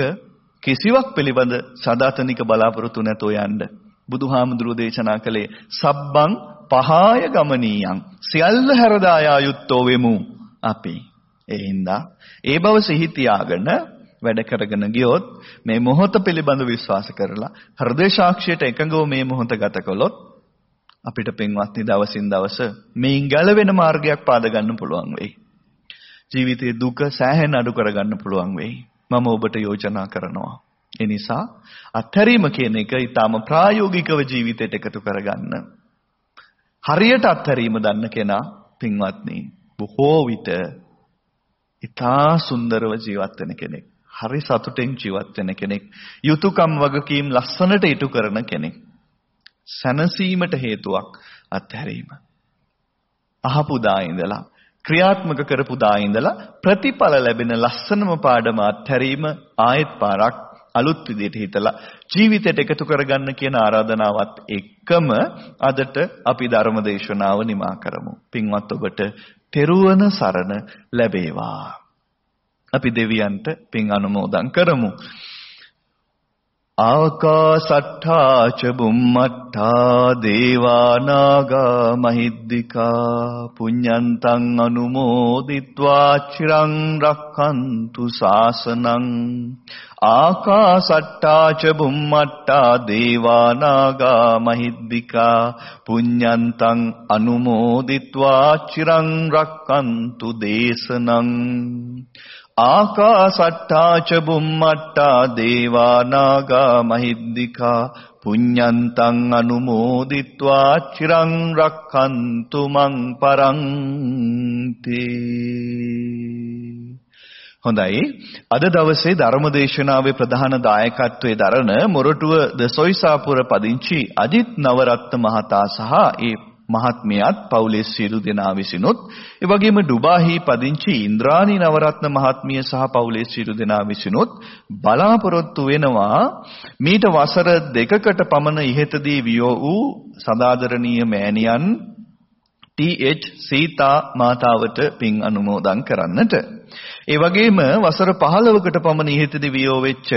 කිසිවක් පිළිබඳ සදාතනික බලාපොරොත්තු නැතෝ යන්න බුදුහාමුදුරුවෝ දේශනා කළේ සබ්බං පහාය ගමනීයං සියල්ල හැරදායා යුත්තෝ වෙමු අපි. ඒ හින්දා ඒ බව සිහි තියාගෙන වැඩ කරගෙන ගියොත් මේ මොහොත පිළිබඳ විශ්වාස කරලා හෘදේ සාක්ෂියට එකඟව මේ මොහොත ගත කළොත් අපිට පින්වත්නි දවසින් දවස මේන් ගැලවෙන මාර්ගයක් පාද ගන්න පුළුවන් වෙයි. ජීවිතයේ දුක සෑහෙන අඩු කරගන්න පුළුවන් වෙයි. මම ඔබට යෝජනා කරනවා. ඒ නිසා අත්හැරීම කියන එක ඊටාම ප්‍රායෝගිකව ජීවිතයට එකතු කරගන්න. හරියට අත්හැරීම දන්න කෙනා පින්වත්නි බොහෝ විට ඊටා සුන්දරව ජීවත් වෙන කෙනෙක්. හරි සතුටෙන් ජීවත් වෙන කෙනෙක්. යුතුයකම් වගකීම් ලස්සනට ඉටු කරන කෙනෙක්. සැනසීමට හේතුවක් අත්හැරීම. අහපු දා ඉඳලා ක්‍රියාත්මක කරපු දා ඉඳලා ප්‍රතිඵල ලැබෙන ලස්සනම පාඩම අත්හැරීම ආයෙත් පාරක් අලුත් විදිහට හිතලා ජීවිතයට එකතු කරගන්න කියන ආරාධනාවත් එක්කම අදට අපි ධර්ම දේශනාව නිමා කරමු. පින්වත් ඔබට තෙරුවන සරණ ලැබේවා. අපි දෙවියන්ට පින් අනුමෝදන් කරමු. ආකාසට්ඨා ච බුම්මට්ඨා දේවානාගා මහිද්దికා පුඤ්ඤන්තං අනුමෝදිत्वा චිරං රක්ඛන්තු සාසනං ආකාසට්ඨා ච බුම්මට්ඨා දේවානාගා මහිද්దికා පුඤ්ඤන්තං අනුමෝදිत्वा චිරං රක්ඛන්තු දේශනං ආකාසට්ටා ච බුම්මට්ටා දේවා නාග මහිද්దికා පුඤ්ඤන්තං අනුමෝදිත්වා චිරං රක්ඛන්තු මං පරන්ති. හොඳයි. අද දවසේ ධර්මදේශනාවේ ප්‍රධාන දායකත්වයේ දරන මොරටුව ද සොයිසාපුර පදිංචි අජිත් නවරත්න මහතා සහ ඒ මහත්මියත් පවුලේ සියලු දෙනා විසිනුත් ඒ වගේම ඩුබාහි පදිංචි ඉන්ද්‍රාණි නවරත්න මහත්මිය සහ පවුලේ සියලු දෙනා විසිනුත් බලාපොරොත්තු වෙනවා. මීට වසර දෙකකට පමණ ඉහතදී වියෝ වූ සදාදරණීය මෑණියන් ටීඑච් සීතා මාතාවට පින් අනුමෝදන් කරන්නට. ඒ වගේම වසර 15කට පමණ ඉහතදී වියෝ වෙච්ච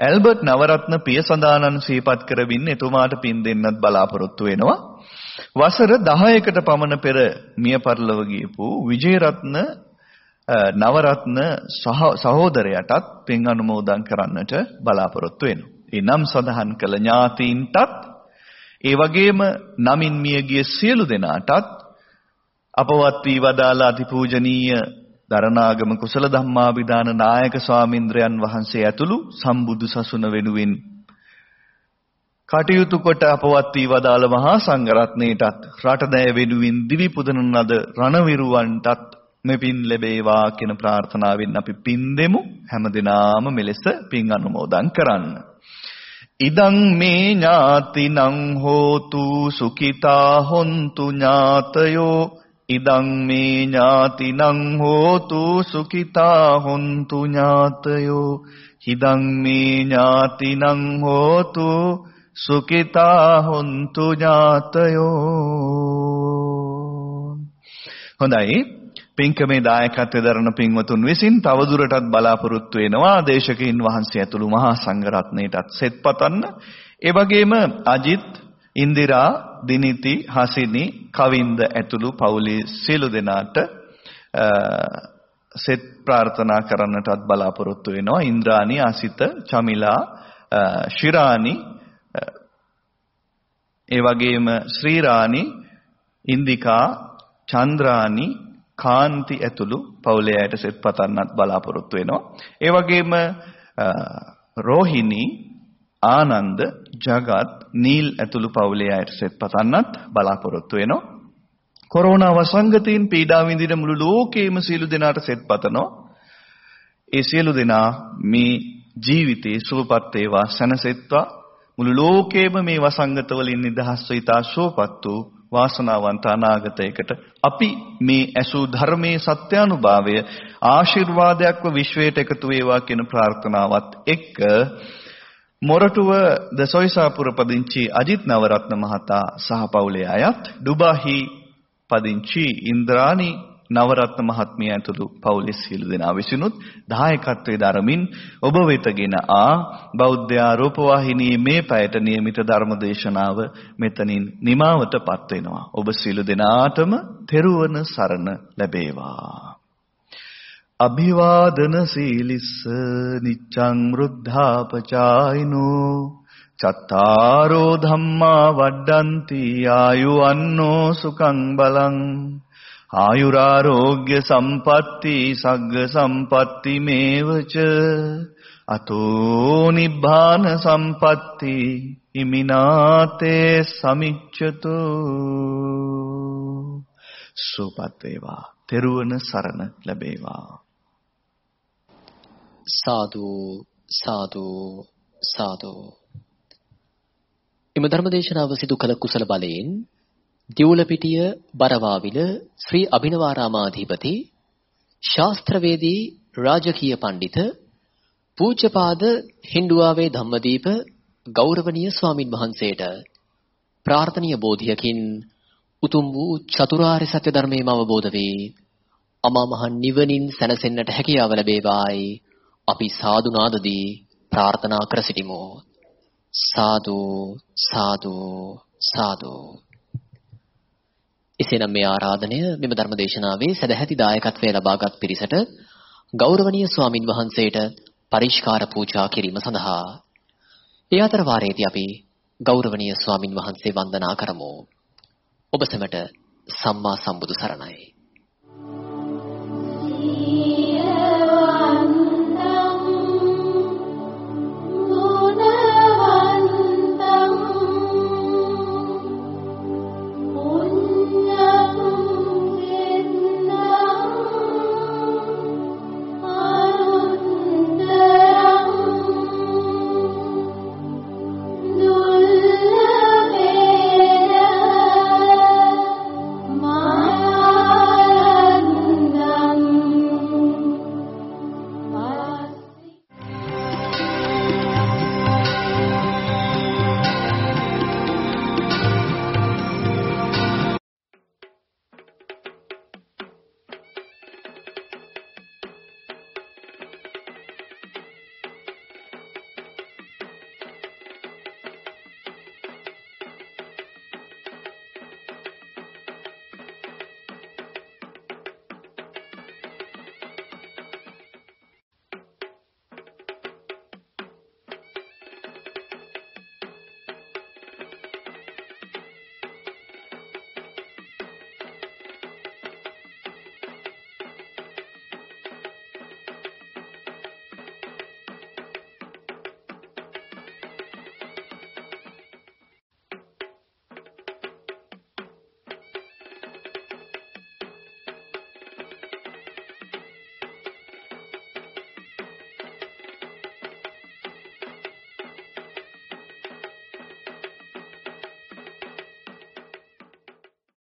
ඇල්බර්ට් නවරත්න පියසඳානන් සිහිපත් කරමින් එතුමාට පින් දෙන්නත් බලාපොරොත්තු වෙනවා. වසර 10කට පමණ පෙර මිය පරලොව ගියපු විජේරත්න නවරත්න සහෝදරයටත් පින් අනුමෝදන් කරන්නට බලාපොරොත්තු වෙනවා. ඒ නම් සඳහන් කළ ඥාතීන්ටත් ඒ වගේම නමින් මියගිය සියලු දෙනාටත් අපවත් වී වදාලා අතිපූජනීය දරණාගම කුසල ධම්මාභිදාන නායක ස්වාමින්ද්‍රයන් වහන්සේ ඇතුළු සම්බුදු සසුන වෙනුවෙන් කටයුතු කොට අපවත් වී වදාළ මහා සංඝරත්නයටත් රටදෑ වෙනුවෙන් දිවි පුදන ලද රණවිරුවන්ටත් මෙපින් ලැබේවා කියන ප්‍රාර්ථනාවෙන් අපි පින් දෙමු. හැමදිනාම මෙලෙස පින් අනුමෝදන් කරන්න. ඉදං මේ ඥාතිනං හෝතු සුඛිතා හොන්තු ඥාතයෝ. ඉදං මේ ඥාතිනං හෝතු සුඛිතා හොන්තු ඥාතයෝ. හිදං මේ ඥාතිනං හෝතු සුකිතා හොන්තු ඥාතයෝ. හොඳයි. පින්කමේ දායකත්වයෙන් දරන පින්වතුන් විසින් තවදුරටත් බලාපොරොත්තු වෙනවා දේශකයන් වහන්සේ ඇතුළු මහා සංඝරත්නයටත් සෙත් පතන්න. ඒ වගේම අජිත් ඉන්දිරා දිනිති හසිනි කවින්ද ඇතුළු පවුලේ සියලු දෙනාට සෙත් ප්‍රාර්ථනා කරන්නටත් බලාපොරොත්තු වෙනවා. ඉන්ද්‍රාණි ආසිත චමිලා ශිරානි ඒ වගේම ශ්‍රීරාණි ඉන්දිකා චන්ද්‍රානි කාන්ති ඇතුළු පවුලේ අයට සෙත් පතන්නත් බලාපොරොත්තු වෙනවා. ඒ වගේම රෝහිණී ආනන්ද ජගත් නීල් ඇතුළු පවුලේ අයට සෙත් පතන්නත් බලාපොරොත්තු වෙනවා. කොරෝනා වසංගතයෙන් පීඩා විඳින මුළු ලෝකෙම සියලු දෙනාට සෙත් පතනවා. ඒ සියලු දෙනා මේ ජීවිතේ සුවපත් වේවා සැනසෙත්වා මුළු ලෝකේම මේ වසංගත වලින් නිදහස් වෙයිතා සුවපත් වූ වාසනාවන්ත අනාගතයකට අපි මේ ඇසූ ධර්මයේ සත්‍යානුභාවය ආශිර්වාදයක්ව විශ්වයට එකතු වේවා කියන ප්‍රාර්ථනාවත් එක්ක මොරටුව දසොයිසාපුර පදිංචි අජිත් නවරත්න මහතා සහ පවුලේ අයත් ඩුබාහි පදිංචි ඉන්ද්‍රානි නවරත්න මහත්මිය ඇතුළු පවුලේ සියලු දෙනා විසිනුත් දායකත්වයේ දරමින් ඔබ වෙතගෙන ආ බෞද්ධ ආරෝප වාහිනී මේ පැයට નિયમિત ධර්ම දේශනාව මෙතනින් නිමාවටපත් වෙනවා. ඔබ සියලු දෙනාටම තෙරුවන් සරණ ලැබේවා. අභිවාදන සීලිස්ස නිච්ඡං වෘද්ධාපචායිනෝ චත්තාරෝ ධම්මා වඩ්ඩಂತಿ ආයු අන්නෝ සුඛං බලං ආයුරාෝග්‍ය සම්පatti සග්ග සම්පatti මේවච. අතෝ නිබ්බාන සම්පatti ඉමිනාතේ සමිච්ඡතු. සුපත් වේවා. තෙරුවන් සරණ ලැබේවා. සාදු සාදු සාදු. එම ධර්මදේශනාව සිදු කළ කුසල බලයෙන් දිවුලපිටිය බරවාවිල ශ්‍රී අභිනවාරාමාධිපති ශාස්ත්‍රවේදී රාජකීය පඬිත පූජ්‍යපාද හින්දුආවේ ධම්මදීප ගෞරවනීය ස්වාමින් වහන්සේට ප්‍රාර්ථනීය බෝධියකින් උතුම් වූ චතුරාර්ය සත්‍ය ධර්මයම අවබෝධ වේ අමා මහ නිවනින් සැනසෙන්නට හැකියාව ලැබේවායි. අපි සාදු නාදදී ප්‍රාර්ථනා කර සිටිමු. සාදු සාදු සාදු. එසේනම් මේ ආරාධනය මෙම ධර්ම දේශනාවේ සදැහැති දායකත්වය ලබාගත් පිරිසට ගෞරවනීය ස්වාමින් වහන්සේට පරිස්කාර පූජා කිරීම සඳහා. ඒ අතර වාරයේදී අපි ගෞරවනීය ස්වාමින් වහන්සේ වන්දනා කරමු. ඔබ සැමට සම්මා සම්බුදු සරණයි.